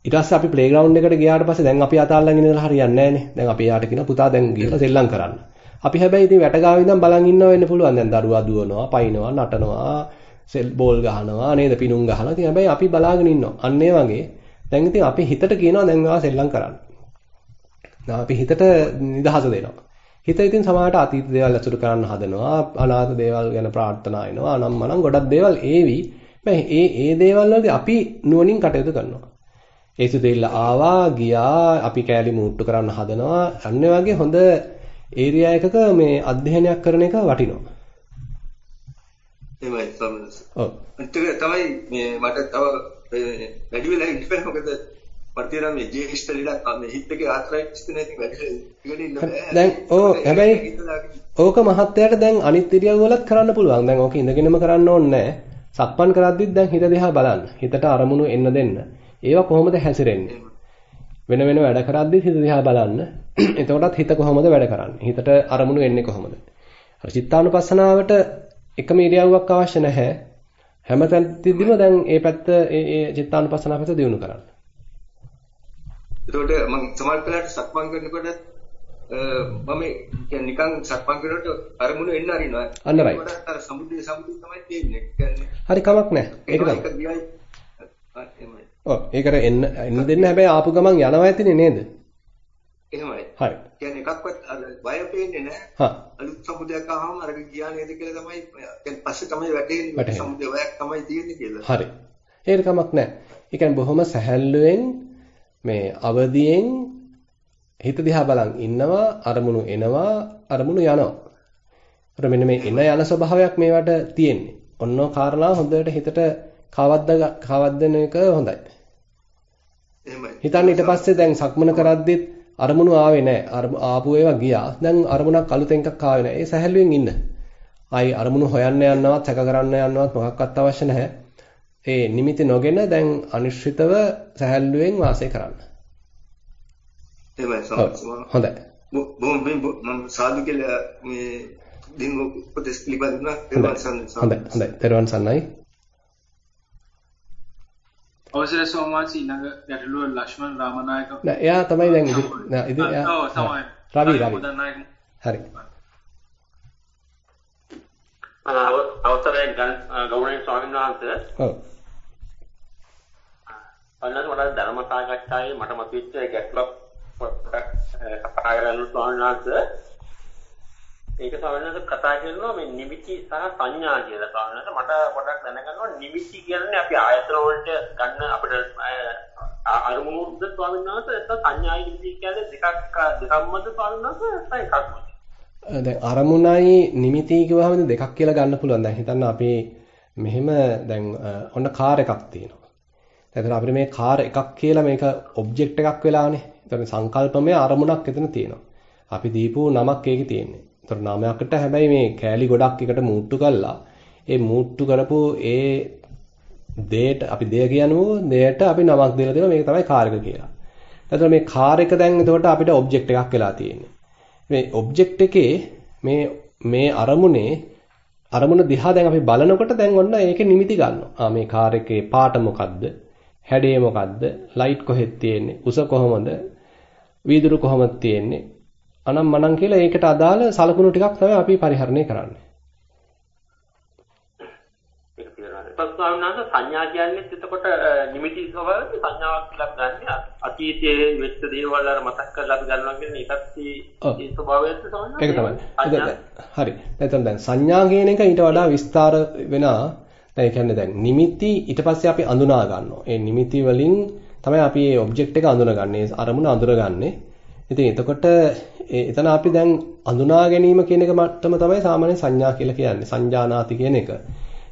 Speaker 1: ඊට පස්සේ අපි ප්ලේග්‍රවුන්ඩ් එකට ගියාට පස්සේ දැන් අපි අතාල්ලාගෙන ඉඳලා හරියන්නේ නැහනේ. දැන් අපි යාට කියන පුතා දැන් ගිහලා සෙල්ලම් කරන්න. අපි හැබැයි ඉතින් වැටගාව ඉඳන් බලන් ඉන්නව වෙන්න පුළුවන්. දැන් දරුවා දුවනවා, පයින්නවා, නටනවා, සෙල් බෝල් ගහනවා, නේද පිණුම් ගහනවා. ඉතින් හැබැයි අපි බලාගෙන ඉන්නවා. අන්න ඒ වගේ දැන් ඉතින් අපි හිතට කියනවා දැන් ආ සෙල්ලම් කරන්න. දැන් අපි හිතට නිදහස දෙනවා. හිත ඉතින් සමහරට අතීත දේවල් අසුරු කරන්න හදනවා, අනාගත දේවල් ගැන ප්‍රාර්ථනා වෙනවා, අනම්මනම් ගොඩක් දේවල් ඒවි. මේ ඒ ඒ දේවල් වලදී අපි නුවණින් කටයුතු කරනවා. ඒ සිතෙල්ල ආවා ගියා අපි කෑලි මූට්ටු කරන්න හදනවා අන්න වගේ හොඳ ඒරියා එකක මේ අධ්‍යයනයක් කරන එක වටිනවා.
Speaker 7: එහෙමයි සමනස. ඔව්. තමයි මේ මට තව වැඩි වෙලා ඉන්න මොකද තියෙනවා මේ ජීවිත ලීලා මේ හිත එකේ ආත්‍රයිටිස් තියෙන වැඩි.
Speaker 1: දැන් ඕ හැබැයි ඕක මහත්යට දැන් අනිත් ඉරියව් වලත් කරන්න පුළුවන්. දැන් ඕක ඉඳගෙනම කරන්න ඕනේ නැහැ. සක්මන් කරද්දිත් දැන් හිත දිහා බලන්න. හිතට අරමුණු එන්න දෙන්න. ඒවා කොහොමද හැසිරෙන්නේ? වෙන වෙන වැඩ කරද්දි හිත දිහා බලන්න. එතකොටත් හිත කොහොමද වැඩ කරන්නේ? හිතට අරමුණු එන්නේ කොහොමද? අර චිත්තානුපස්සනාවට එකම ඉරියව්වක් අවශ්‍ය නැහැ. හැමතැනදීම දැන් ඒ පැත්ත ඒ චිත්තානුපස්සනාව පැත්ත දියුණු කරන්න.
Speaker 7: එතකොට මම සමහර වෙලාවට සක්මන් කරනකොට මම කියන්නේ නිකන් සක්මන් කරනකොට අරමුණු එන්න අරිනවා.
Speaker 1: අන්න රයි.
Speaker 7: ඒකට අර සමුද්‍රය සමුද්‍රය තමයි තියෙන්නේ.
Speaker 1: හරි කමක් නැහැ. ඒක තමයි. ඔව් ඒකට එන්න එන්න දෙන්න හැබැයි ආපු ගමන් යනවා ඇතිනේ නේද?
Speaker 7: එහෙමයි.
Speaker 1: හරි.
Speaker 7: කියන්නේ එකක්වත් බය පේන්නේ නැහැ.
Speaker 1: හා.
Speaker 7: අලුත් සමුදයක් ආවම අර ගියා නේද කියලා තමයි කියන්නේ පස්සේ තමයි වැටෙන්නේ සමුදයක් තමයි තියෙන්නේ කියලා.
Speaker 1: හරි. ඒක කමක් නැහැ. ඒ කියන්නේ බොහොම සැහැල්ලුවෙන් මේ අවදියෙන් හිත දිහා බලන් ඉන්නවා අරමුණු එනවා අරමුණු යනවා. අර මෙන්න මේ එන යන ස්වභාවයක් මේවට තියෙන්නේ. ඔන්නෝ කාරණා හොඳට හිතට කවද්ද කවද්දන එක හොඳයි.
Speaker 7: එහෙමයි.
Speaker 1: හිතන්න ඊට පස්සේ දැන් සක්මන කරද්දිත් අරමුණු ආවේ නැහැ. ආපු ඒවා ගියා. දැන් අරමුණක් අලුතෙන් එකක් ආවේ නැහැ. ඒ සැහැල්ලුවෙන් ඉන්න. ආයි අරමුණු හොයන්න යන්නවත්, සැක කරන්න යන්නවත් මොකක්වත් අවශ්‍ය නැහැ. ඒ නිමිති නොගෙන දැන් අනිශ්චිතව සැහැල්ලුවෙන් වාසය කරන්න.
Speaker 7: එහෙමයි
Speaker 1: හොඳයි.
Speaker 7: බොම් බොම් සාදු කියලා මේ දින උපදෙස් පිළිබඳව.
Speaker 1: හොඳයි. හොඳයි. තෙරුවන් සරණයි.
Speaker 2: අවසර සෝමාසි ඊළඟ ගැටලුව ලක්ෂ්මන් රාමනායක.
Speaker 1: නෑ එයා තමයි දැන් ඉතින් නෑ ඉතින් එයා
Speaker 2: ඔව් තමයි.
Speaker 1: රවි රවි හරි.
Speaker 8: අවසරයි ගෞරවනීය ස්වාමීන් වහන්සේ.
Speaker 1: ඔව්.
Speaker 8: අන්නත් වඩා ධර්ම සාකච්ඡාවේ මට මතුවෙච්ච ගැටලුවක් කතා කරන්න ස්වාමීන් වහන්සේ ඒක ස්වාමීන් කතා කරනවා මේ නිමිති සහ සංඥා කියලා ස්වාමීන් මට පොඩක් දැනගන්න ඕන නිමිති කියන්නේ අපි ආයතන වලට ගන්න අපිට අරමුණුද ස්වාමීන් වහන්සේ නැත්නම් සංඥායි නිමිති කියන්නේ දෙකක් දෙකක්මද ස්වාමීන් වහන්සේ නැත්නම් එකක්මද
Speaker 1: දැන් අරමුණයි නිමිති කිව්වහම දෙකක් කියලා ගන්න පුළුවන්. දැන් හිතන්න අපි මෙහෙම දැන් ඔන්න කාර් එකක් තියෙනවා. එතන අපිට මේ කාර් එකක් කියලා මේක ඔබ්ජෙක්ට් එකක් වෙලානේ. එතන සංකල්පමය අරමුණක් එතන තියෙනවා. අපි දීපු නමක් ඒකේ තියෙන්නේ. ඒතර නාමයකට හැබැයි මේ කෑලි ගොඩක් එකට මූට්ටු කළා. ඒ මූට්ටු කරපු ඒ දේට අපි දේ කියනෝ දේට අපි නමක් දීලා දෙනවා මේක තමයි කාර් එක කියලා. එතකොට මේ කාර් එක දැන් එතකොට අපිට ඔබ්ජෙක්ට් එකක් වෙලා තියෙන්නේ. මේ ඔබ්ජෙක්ට් එකේ මේ මේ අරමුණේ අරමුණ දිහා දැන් අපි බලනකොට දැන් ඔන්න ඒකේ නිමිති ගන්නවා. ආ මේ කාර් එකේ පාට මොකද්ද? හැඩය මොකද්ද? ලයිට් කොහෙද තියෙන්නේ? උස කොහොමද? වීදුරු කොහොමද තියෙන්නේ? අනම් මනම් කියලා ඒකට අදාළ සලකුණු ටිකක් තමයි අපි පරිහරණය කරන්නේ.
Speaker 8: ප්‍රස්තාවනාස සංඥා කියන්නේ එතකොට නිමිති ස්වභාවයෙන් සංඥාවක් කියලා ගන්න? අතීතයේ වෙච්ච දේවල් අර මතක් කරලා අපි ගන්නවා කියන්නේ ඒකත් ඒ ස්වභාවයත්
Speaker 1: තමයි. ඒක තමයි හරි. එතන දැන් සංඥා කියන එක ඊට වඩා විස්තර වෙනා. දැන් කියන්නේ දැන් නිමිති ඊට පස්සේ අපි අඳුනා ගන්නවා. ඒ නිමිති වලින් තමයි අපි මේ ඔබ්ජෙක්ට් එක අඳුනගන්නේ අරමුණ අඳුරගන්නේ. ඉතින් එතකොට එතන අපි දැන් අඳුනා ගැනීම කියන එක මට්ටම තමයි සාමාන්‍ය සංඥා කියලා කියන්නේ සංජානාති කියන එක.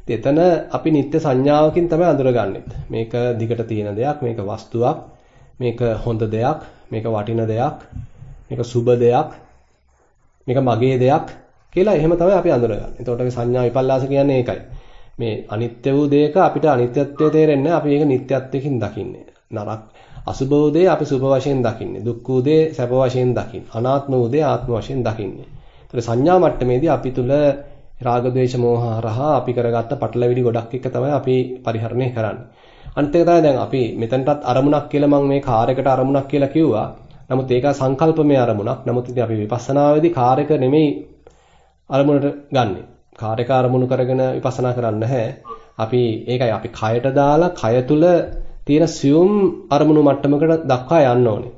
Speaker 1: එතන අපි නිත්‍ය සංඥාවකින් තමයි අඳුරගන්නේ. මේක දිගට තියෙන දෙයක්, මේක වස්තුවක්, මේක හොඳ දෙයක්, මේක වටින දෙයක්, මේක සුබ දෙයක්, මේක මගේ දෙයක් කියලා එහෙම තමයි අපි අඳුරගන්නේ. එතකොට මේ සංඥා විපල්ලාස කියන්නේ ඒකයි. මේ අනිත්‍ය වූ දෙයක අපිට අනිත්‍යත්වය තේරෙන්නේ අපි ඒක නිත්‍යත්වයකින් දකින්නේ. නරක අසුබ වූ දේ අපි සුබ වශයෙන් දකින්නේ. දුක් වූ දේ සැප වශයෙන් දකින්නේ. අනාත්ම වූ දේ ආත්ම වශයෙන් දකින්නේ. ඒතර සංඥා මට්ටමේදී අපි තුල රාග ద్వේෂ මෝහ හරහා අපි කරගත්ත පටලැවිලි ගොඩක් එක තමයි අපි පරිහරණය කරන්නේ. අනිත් එක තමයි දැන් අපි මෙතනටත් අරමුණක් කියලා මම මේ කාර්යයකට අරමුණක් කියලා කිව්වා. නමුත් ඒක සංකල්පමය අරමුණක්. නමුත් ඉතින් අපි විපස්සනාවේදී කාර්යක නෙමෙයි අරමුණට ගන්නෙ. කාර්යක අරමුණු කරගෙන විපස්සනා කරන්නේ නැහැ. අපි ඒකයි අපි කයට දාලා කය තුල තියෙන සියුම් අරමුණු මට්ටමකට දක්වා යන්න ඕනේ.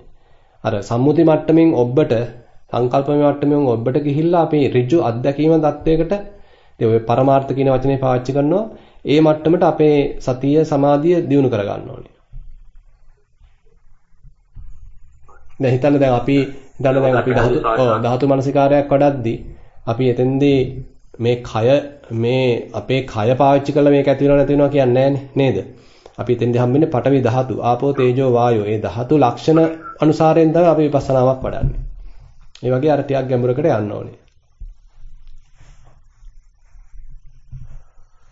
Speaker 1: අර සම්මුති මට්ටමින් ඔබට සංකල්පමය මට්ටමින් ඔබට ගිහිල්ලා අපි ඍජු අත්දැකීම தත්වයකට ඉතින් ඔය පරමාර්ථ කියන වචනේ පාවිච්චි කරනවා ඒ මට්ටමට අපේ සතිය සමාධිය දියුණු කර ගන්න ඕනේ. දැන් හිතන්න දැන් අපි හිතන්න දැන් අපි ධාතු මනසිකාරයක් වඩද්දී අපි එතෙන්දී මේ කය මේ අපේ කය පාවිච්චි කරලා මේක ඇති වෙනව නැති වෙනව කියන්නේ නේද? අපි එතෙන්දී හම්බෙන්නේ පඨවි ධාතු, ආපෝ තේජෝ වායෝ. ඒ ධාතු ලක්ෂණ අනුසාරයෙන් තමයි අපි විපස්සනාවක් වඩන්නේ. ඒ වගේ අර ටිකක් ගැඹුරකට යන්න ඕනේ.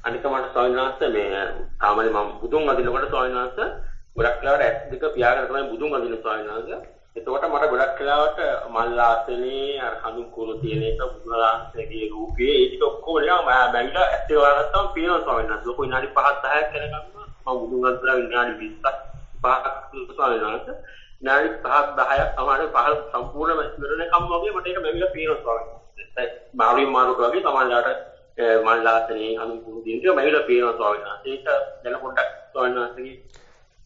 Speaker 8: අනික මට ස්වාමීන් වහන්සේ මේ සාමාන්‍ය මම බුදුන් අදිනකොට ස්වාමීන් වහන්සේ ගොඩක් වෙලාවට ඇස් දෙක පියාගෙන තමයි බුදුන් අදින ස්වාමීන් වහන්සේ. එතකොට මට ගොඩක් වෙලාවට මල් ආසනේ අර කඳුන් කුරු තියෙන එක බුදුරාන්සේගේ රූපයේ ඒ ටික ඔක්කොම නිකන් බැවිලා ඇස් දෙක වහගත්තාම පේනවා ස්වාමීන් වහන්සේ. ලොකු විනාඩි 5ක් 10ක් යනකම් මම බුදුන් අදලා විනාඩි 20ක් 5ක් ස්වාමීන් වහන්සේ. විනාඩි 5ක් 10ක් සමහර පහල සම්පූර්ණ ඉවරනකම් වගේ මට ඒක බැවිලා පේනවා ස්වාමීන් වහන්සේ. මාරුවෙන් මාරුට වගේ සමහරවිට මල්ලාසනේ අනුකුරු දිනක බැවිලා පේනවා ස්වාමීන් වහන්සේ. ඒක දැන පොඩ්ඩක් ස්වාමීන් වහන්සේගේ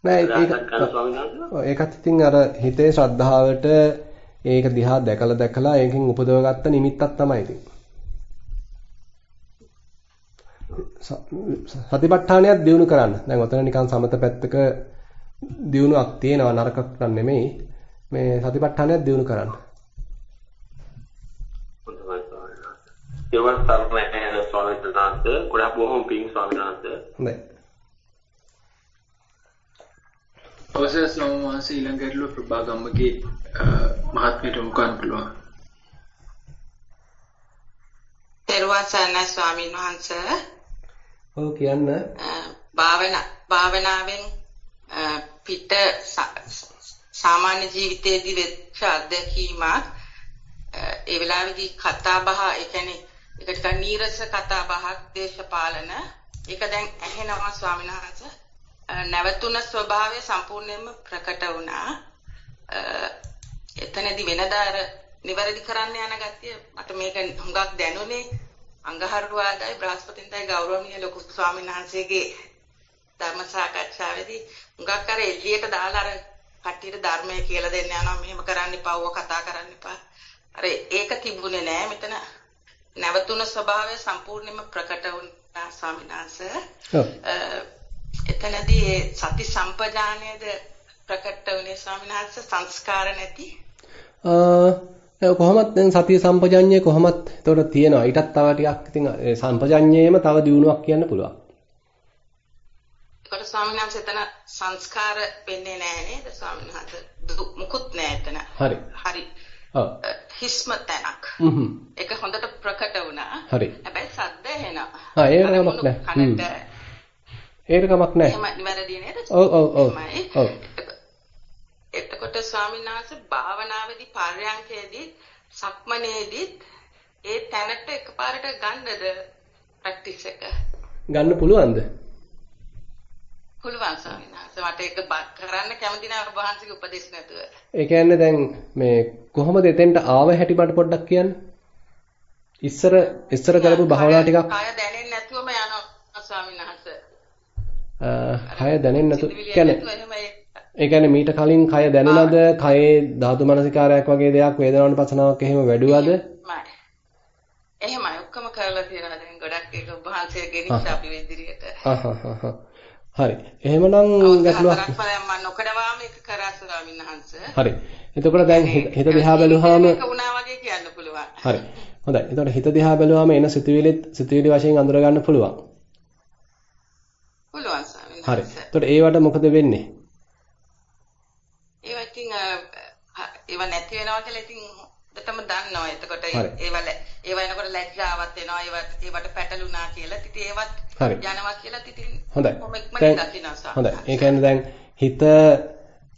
Speaker 1: නෑ ඒක ඒකත් ඉතින් අර හිතේ ශ්‍රද්ධාවට ඒක දිහා දැකලා දැකලා ඒකෙන් උපදවගත්ත නිමිත්තක් තමයි ඉතින්. සතිපට්ඨානයක් දිනු කරන්න. දැන් ඔතන නිකන් සමත පැත්තක දිනුවක් තියෙනවා නරකක් නම් නෙමෙයි. මේ සතිපට්ඨානයක් දිනු කරන්න.
Speaker 8: ඒවත් සර්ණය ස්වාමීන් වහන්සේ ගොඩක් බොහොම පිං ස්වාමීන් වහන්සේ.
Speaker 1: හොඳයි.
Speaker 2: අවසර ස්වාමීන් වහන්සේ ඊළඟ ගැටලුව ප්‍රභා ගම්මගේ මහත්මයට යොමු කරන්න පුළුවන්.
Speaker 9: සරණයි ස්වාමීන් වහන්සේ.
Speaker 1: ඔව් කියන්න.
Speaker 9: භාවනා භාවනාවෙන් පිට සාමාන්‍ය ජීවිතයේදී වෙච්ච අත්දැකීමක්. ඒ වෙලාවේදී කතා බහ ඒ කියන්නේ ඒක ටිකක් නීරස කතා බහක් දේශපාලන. ඒක දැන් ඇහෙනවා ස්වාමීන් වහන්සේ. නැවතුන ස්වභාවය සම්පූර්ණයෙන්ම ප්‍රකට වුණා. එතනදී වෙනදා අර නිවැරදි කරන්න යන ගතිය මට මේක හුඟක් දැනුනේ. අංගහරුවාදයි බ්‍රහස්පතින්දයි ගෞරවනීය ලොකු ස්වාමීන් වහන්සේගේ ධර්ම සාකච්ඡාවේදී හුඟක් අර එළියට දාලා අර කට්ටියට ධර්මය කියලා දෙන්න යනවා. මෙහෙම කරන්න එපා ඕව කතා කරන්න එපා. අර ඒක තිබුණේ නෑ. මෙතන නැවතුන ස්වභාවය සම්පූර්ණයෙන්ම ප්‍රකට වුණා ස්වාමීන් වහන්සේ. එතනදී සති සම්පජානයේද ප්‍රකට වුණේ ස්වාමීන් වහන්සේ සංස්කාර නැති
Speaker 1: කොහොමත් දැන් සතිය සම්පජඤ්ඤය කොහොමත් එතකොට තියෙනවා. ඊටත් තව ටිකක් ඉතින් සම්පජඤ්ඤයේම තව දියුණුවක් කියන්න පුළුවන්.
Speaker 9: ඒකට ස්වාමීන් වහන්සේ එතන සංස්කාර වෙන්නේ නැහැ නේද ස්වාමීන් වහන්සේ? මුකුත් නැහැ එතන.
Speaker 1: හරි.
Speaker 9: හරි.
Speaker 1: ඔව්.
Speaker 9: හිස්ම තැනක්.
Speaker 1: හ්ම්.
Speaker 9: ඒක හොඳට ප්‍රකට වුණා.
Speaker 1: හරි.
Speaker 9: හැබැයි සද්ද එනවා.
Speaker 1: ආ ඒක නමක් නැහැ.
Speaker 9: කනට
Speaker 1: ඒක කමක් නැහැ.
Speaker 9: එහෙම නිවැරදි නේද?
Speaker 1: ඔව් ඔව් ඔව්. ඔව්.
Speaker 9: එතකොට ස්වාමීන් වහන්සේ භාවනාවේදී පර්යංකයේදී සක්මනේදී ඒ තැනට එකපාරට ගන්නද ප්‍රැක්ටිස් එක?
Speaker 1: ගන්න පුළුවන්ද?
Speaker 9: පුළුවන් ස්වාමීන් වහන්සේ මට ඒක කරන්න කැමති නැහැ ඔබ වහන්සේගේ උපදෙස් නැතුව.
Speaker 1: ඒ කියන්නේ දැන් මේ කොහොමද එතෙන්ට ආව හැටි මට පොඩ්ඩක් කියන්න. ඉස්සර ඉස්සර කරපු භාවනා ටිකක්
Speaker 9: කය දැනෙන්නේ නැතුවම යනවා ස්වාමීන් වහන්සේ.
Speaker 1: කය දැනෙන්නේ නැතු කියන්නේ ඒ කියන්නේ මීට කලින් කය දැනුණාද? කයේ ධාතු මනසිකාරයක් වගේ දෙයක් වේදනාවන් පසනාවක් එහෙම වැඩුවද?
Speaker 9: එහෙමයි ඔක්කොම කරලා තියෙනවා දැන් ගොඩක් ඒක වහන්සේ ගෙනිච්ච අපි ඉදිරියට.
Speaker 1: හරි. එහෙමනම් ගැටලුවක්
Speaker 9: මම නොකඩවාම ඒක කරා ස්වාමීන් වහන්සේ.
Speaker 1: හරි. එතකොට දැන් හිත දිහා බැලුවාම
Speaker 9: ඒක වුණා වගේ කියන්න පුළුවන්.
Speaker 1: හරි. හොඳයි. එතකොට හිත දිහා බැලුවාම එන සිතුවිලිත් සිතුවිලි වශයෙන් අඳුර ගන්න පුළුවන්.
Speaker 9: පුළුවන් ස්වාමීන්
Speaker 1: හරි. එතකොට ඒවට මොකද වෙන්නේ?
Speaker 9: ඒවා ඉතින් ඒවා නැති වෙනවා කියලා ඉතින් හොඳටම දන්නවා. එතකොට ඒවල ඒවා එනකොට ලැජ්ජාවක් එනවා. ඒවට ඒවට පැටලුණා කියලා. ඉතින් ඒවත් යනවා කියලා ඉතින්
Speaker 1: හොඳයි. හොඳයි. ඒ කියන්නේ දැන් හිත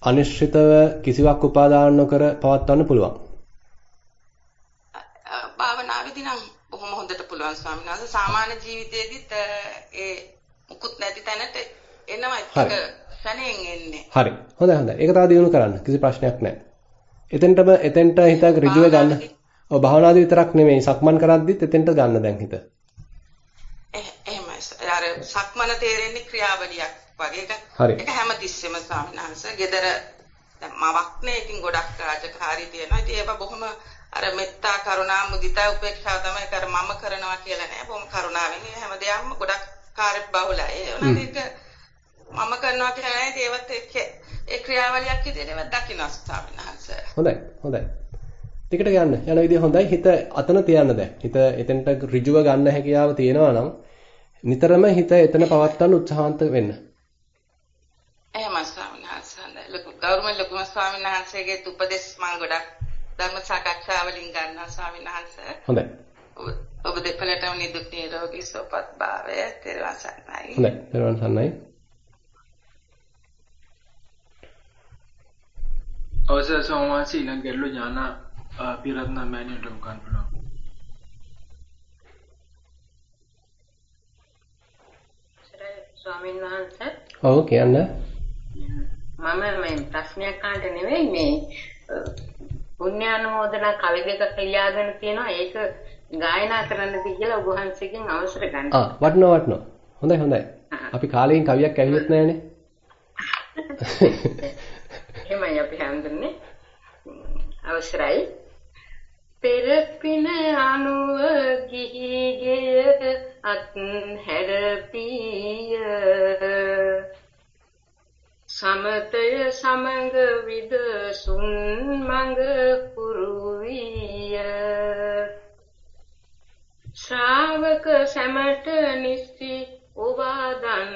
Speaker 1: අනිශ්චිතව කිසිවක් උපාදාන නොකර පවත්වන්න පුළුවන්.
Speaker 9: භාවනාවේදී නම් බොහොම හොඳට පුළුවන් ස්වාමීන් වහන්සේ. සාමාන්‍ය ජීවිතයේදීත් ඒ මුකුත් නැති තැනට එනවා ඒක.
Speaker 1: හරි. හොඳයි හොඳයි. ඒක තව දියුණු කරන්න. කිසි ප්‍රශ්නයක් නැහැ. එතෙන්ටම එතෙන්ට හිත ඍජුව ගන්න. ඔව් භාවනාදී විතරක් නෙමෙයි සක්මන් කරද්දිත් එතෙන්ට ගන්න දැන් හිත.
Speaker 9: එහෙමයි. අර සක්මන තේරෙන්නේ ක්‍රියාවලියක් වගේ එක. ඒක හැමතිස්සෙම ස්වාමීන් වහන්සේ. gedara දැන් මවක්නේ ඉතින් ගොඩක් රාජකාරී තියෙනවා. ඉතින් ඒවා බොහොම අර මෙත්තා කරුණා මුදිතා උපේක්ෂා තමයි කර මම කරනවා කියලා නෑ. බොහොම කරුණාවෙන් හැම දෙයක්ම ගොඩක් කාර්ය බහුලයි. ඒ උනත් ඒක මම කරනවා කියලා නෑ. ඒවත් එක්ක ඒ ක්‍රියාවලියක් විදිහට දකින්න ස්වාමීන් වහන්සේ.
Speaker 1: හොඳයි. හොඳයි. ටිකට යන්න. යන විදිය හොඳයි. හිත අතන තියන්න දැන්. හිත එතනට ඍජුව ගන්න හැකියාව තියෙනවා නම් නිතරම හිත එතන පවත්වන්න උත්සාහන්ත වෙන්න.
Speaker 9: එහෙම ස්වාමීන් වහන්සේ. ලොකු ගෞරවයෙන් ලොකුම ස්වාමීන් වහන්සේගේ උපදෙස් මම ගොඩක් ධර්ම සාකච්ඡා වලින් ගන්නවා ස්වාමීන් වහන්සේ.
Speaker 1: හොඳයි.
Speaker 9: ඔබ දෙපළටම නිදුක් නිරෝගී සුවපත් භාවය තෙරුවන් සරණයි.
Speaker 1: හොඳයි. තෙරුවන් සරණයි.
Speaker 2: අවසර සෝමාසි ඊළඟ ගැටළු ඥාන පිරත්න මෑණියන්ට උගන් පුළුවන්.
Speaker 10: ස්වාමීන් වහන්සේ
Speaker 1: ඔව් කියන්න
Speaker 10: මම මේ ප්‍රශ්නයක් අහන්න නෙවෙයි මේ පුණ්‍යානුමෝදනා කවි දෙකක් ලියාගෙන තියෙනවා ඒක ගායනා කරන්නද කියලා ඔබ වහන්සේගෙන් අවසර ගන්න.
Speaker 1: ආ වටනවා වටනවා. හොඳයි හොඳයි. අපි කාලෙකින් කවියක් ඇහුවෙත් නැහනේ.
Speaker 10: එහෙමයි අපි හඳුන්නේ. අවසරයි. පෙර පින අනුව ගිහිගේ අත් හැරපිය සමතය සමඟ විදසුන් මඟ පුරුවිය ශ්‍රාවක සැමට නිස්සි ඔවාදන්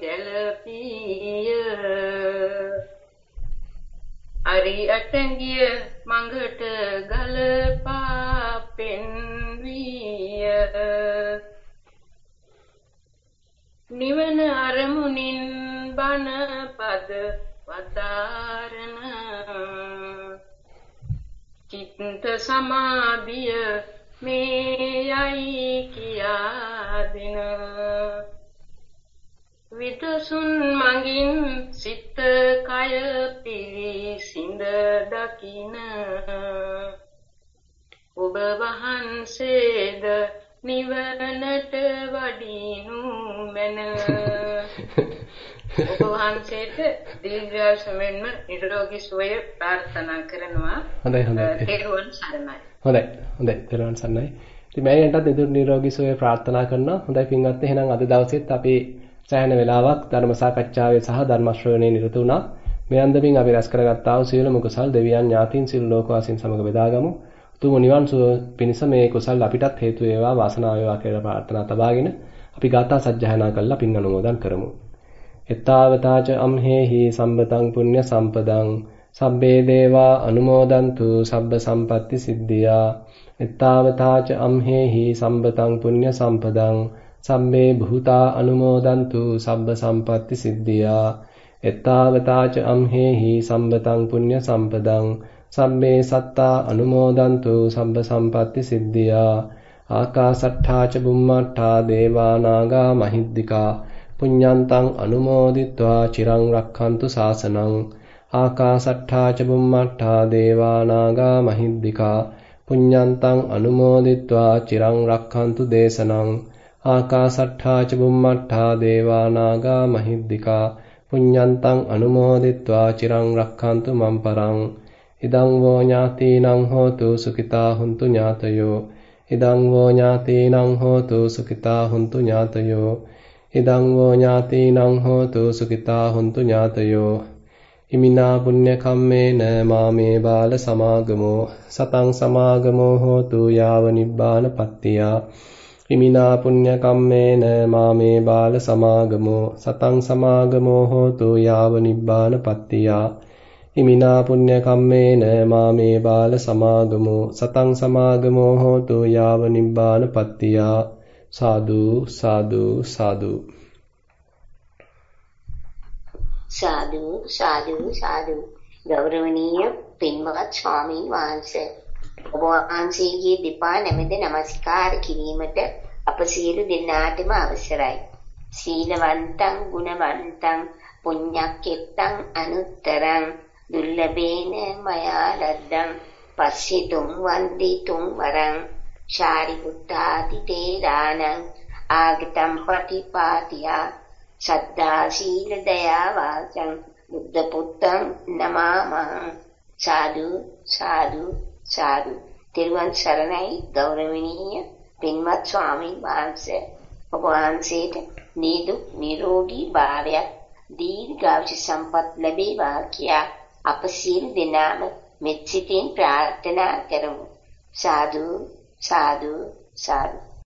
Speaker 10: ගැලපිය අරි අටඟිය මඟට ගලපා පෙන්විය නිවන අරමුණින් බණ පද වදාරන. චිත්ත සමාධිය මේ යයි කියා දෙන. විදසුන් මගින් සිත කය පිරිසිඳ දකින. ඔබ වහන්සේද නිවනට වඩිනු මැන. ඔබ වහන්සේට දීර්ඝායුෂ මෙන්ම නිරෝගී සුවය ප්‍රාර්ථනා කරනවා.
Speaker 1: හොඳයි හොඳයි.
Speaker 10: තෙරුවන් සරණයි.
Speaker 1: හොඳයි හොඳයි. තෙරුවන් සරණයි. ඉතින් මෑණියන්ටත් නිරෝගී සුවය ප්‍රාර්ථනා කරනවා. හොඳයි පින්වත්නි. එහෙනම් අද දවසෙත් අපි සෑහෙන වෙලාවක් ධර්ම සාකච්ඡාවේ සහ ධර්ම ශ්‍රවණයේ නිරත වුණා. මේ අන්දමින් අපි රැස් කරගත්තා වූ සියලුම කුසල් දෙවියන් ඥාතීන් සියලු ලෝකවාසීන් සමග බෙදාගමු. උතුම් නිවන් සුව පිණිස මේ කුසල් අපිටත් හේතු වේවා වාසනාව වේවා කියලා ප්‍රාර්ථනා තබාගෙන අපි ගාථා සජ්ජායනා කරලා පින් අනුමෝදන් කරමු. එත්තාවතාච අම්හෙහි සම්බතං පුඤ්ඤ සම්පදං. සබ්බේ දේවා අනුමෝදන්තු සබ්බ සම්පatti සිද්ධියා. එත්තාවතාච අම්හෙහි සම්බතං පුඤ්ඤ සම්පදං. සම්මේ භූතා අනුමෝදන්තු සබ්බ සම්පatti සිද්ධියා. එත්තාවතාච අම්හෙහි සම්බතං පුඤ්ඤ සම්පදං. සම්මේ සත්තා අනුමෝදන්තු සබ්බ සම්පatti සිද්ධියා. ආකාසට්ඨාච බුම්මට්ඨා දේවානාගා මහිද්దికා. පුඤ්ඤන්තං අනුමෝදිත්වා චිරං රක්ඛන්තු සාසනං ආකාසට්ඨාච බුම්මට්ඨා දේවානාගා මහිද්దికා. පුඤ්ඤන්තං අනුමෝදිත්වා චිරං රක්ඛන්තු දේශනං. ආකාසට්ඨා ච බුම්මට්ඨා දේවා නාග මහිද්దికා පුඤ්ඤන්තං අනුමෝදිත්වා චිරං රක්ඛන්තු මම් පරං ඉදං වෝ ඥාතීනං හෝතු සුඛිතා හුන්තු ඥාතයෝ ඉදං වෝ ඥාතීනං හෝතු සුඛිතා හුන්තු ඥාතයෝ ඉදං වෝ ඥාතීනං හෝතු සුඛිතා හුන්තු ඥාතයෝ ඉමිනා පුඤ්ඤ කම්මේන මාමේ බාල සමාගමෝ සතං සමාගමෝ හෝතු යාව නිබ්බාන පත්තියා ඉමිනා පුඤ්ඤ කම්මේන මාමේ බාල සමාගමෝ සතං සමාගමෝ හෝතු යාව නිබ්බාන පත්තියා. ඉමිනා පුඤ්ඤ කම්මේන මාමේ බාල සමාගමෝ සතං සමාගමෝ හෝතු යාව නිබ්බාන පත්තියා. සාදු සාදු සාදු.
Speaker 11: සාදු සාදු සාදු. ගෞරවනීය පින්වත් ස්වාමීන් වහන්සේ. ඔබ වහන්සේගේ දෙපා නැමෙද নমස්කාර කිරීමට අප සියලු දෙනාටම අවසරයි. සීලවන්තං ගුණවන්තං පුඤ්ඤක්කෙත්තං අනුත්තරං දුර්ලභේන මයා ලද්දං පස්සිතුම් වන්දිතුම් වරං ශාරිපුත්තාති තේරාණං ආගතම් පටිපාටියා සද්ධා සීල දයා වාචං බුද්ධ පුත්තං නමාමහං සාදු සාදු සාදු. තෙරුවන් සරණයි ගෞරවණීය පින්වත් ස්වාමීන් වහන්සේ. ඔබ වහන්සේට නිදුක් නිරෝගී භාවයක් දීර්ඝායුෂ සම්පත් ලැබේවා කියා අප සියලු දෙනාම මෙත් සිතින් ප්‍රාර්ථනා කරමු. සාදු සාදු සාදු.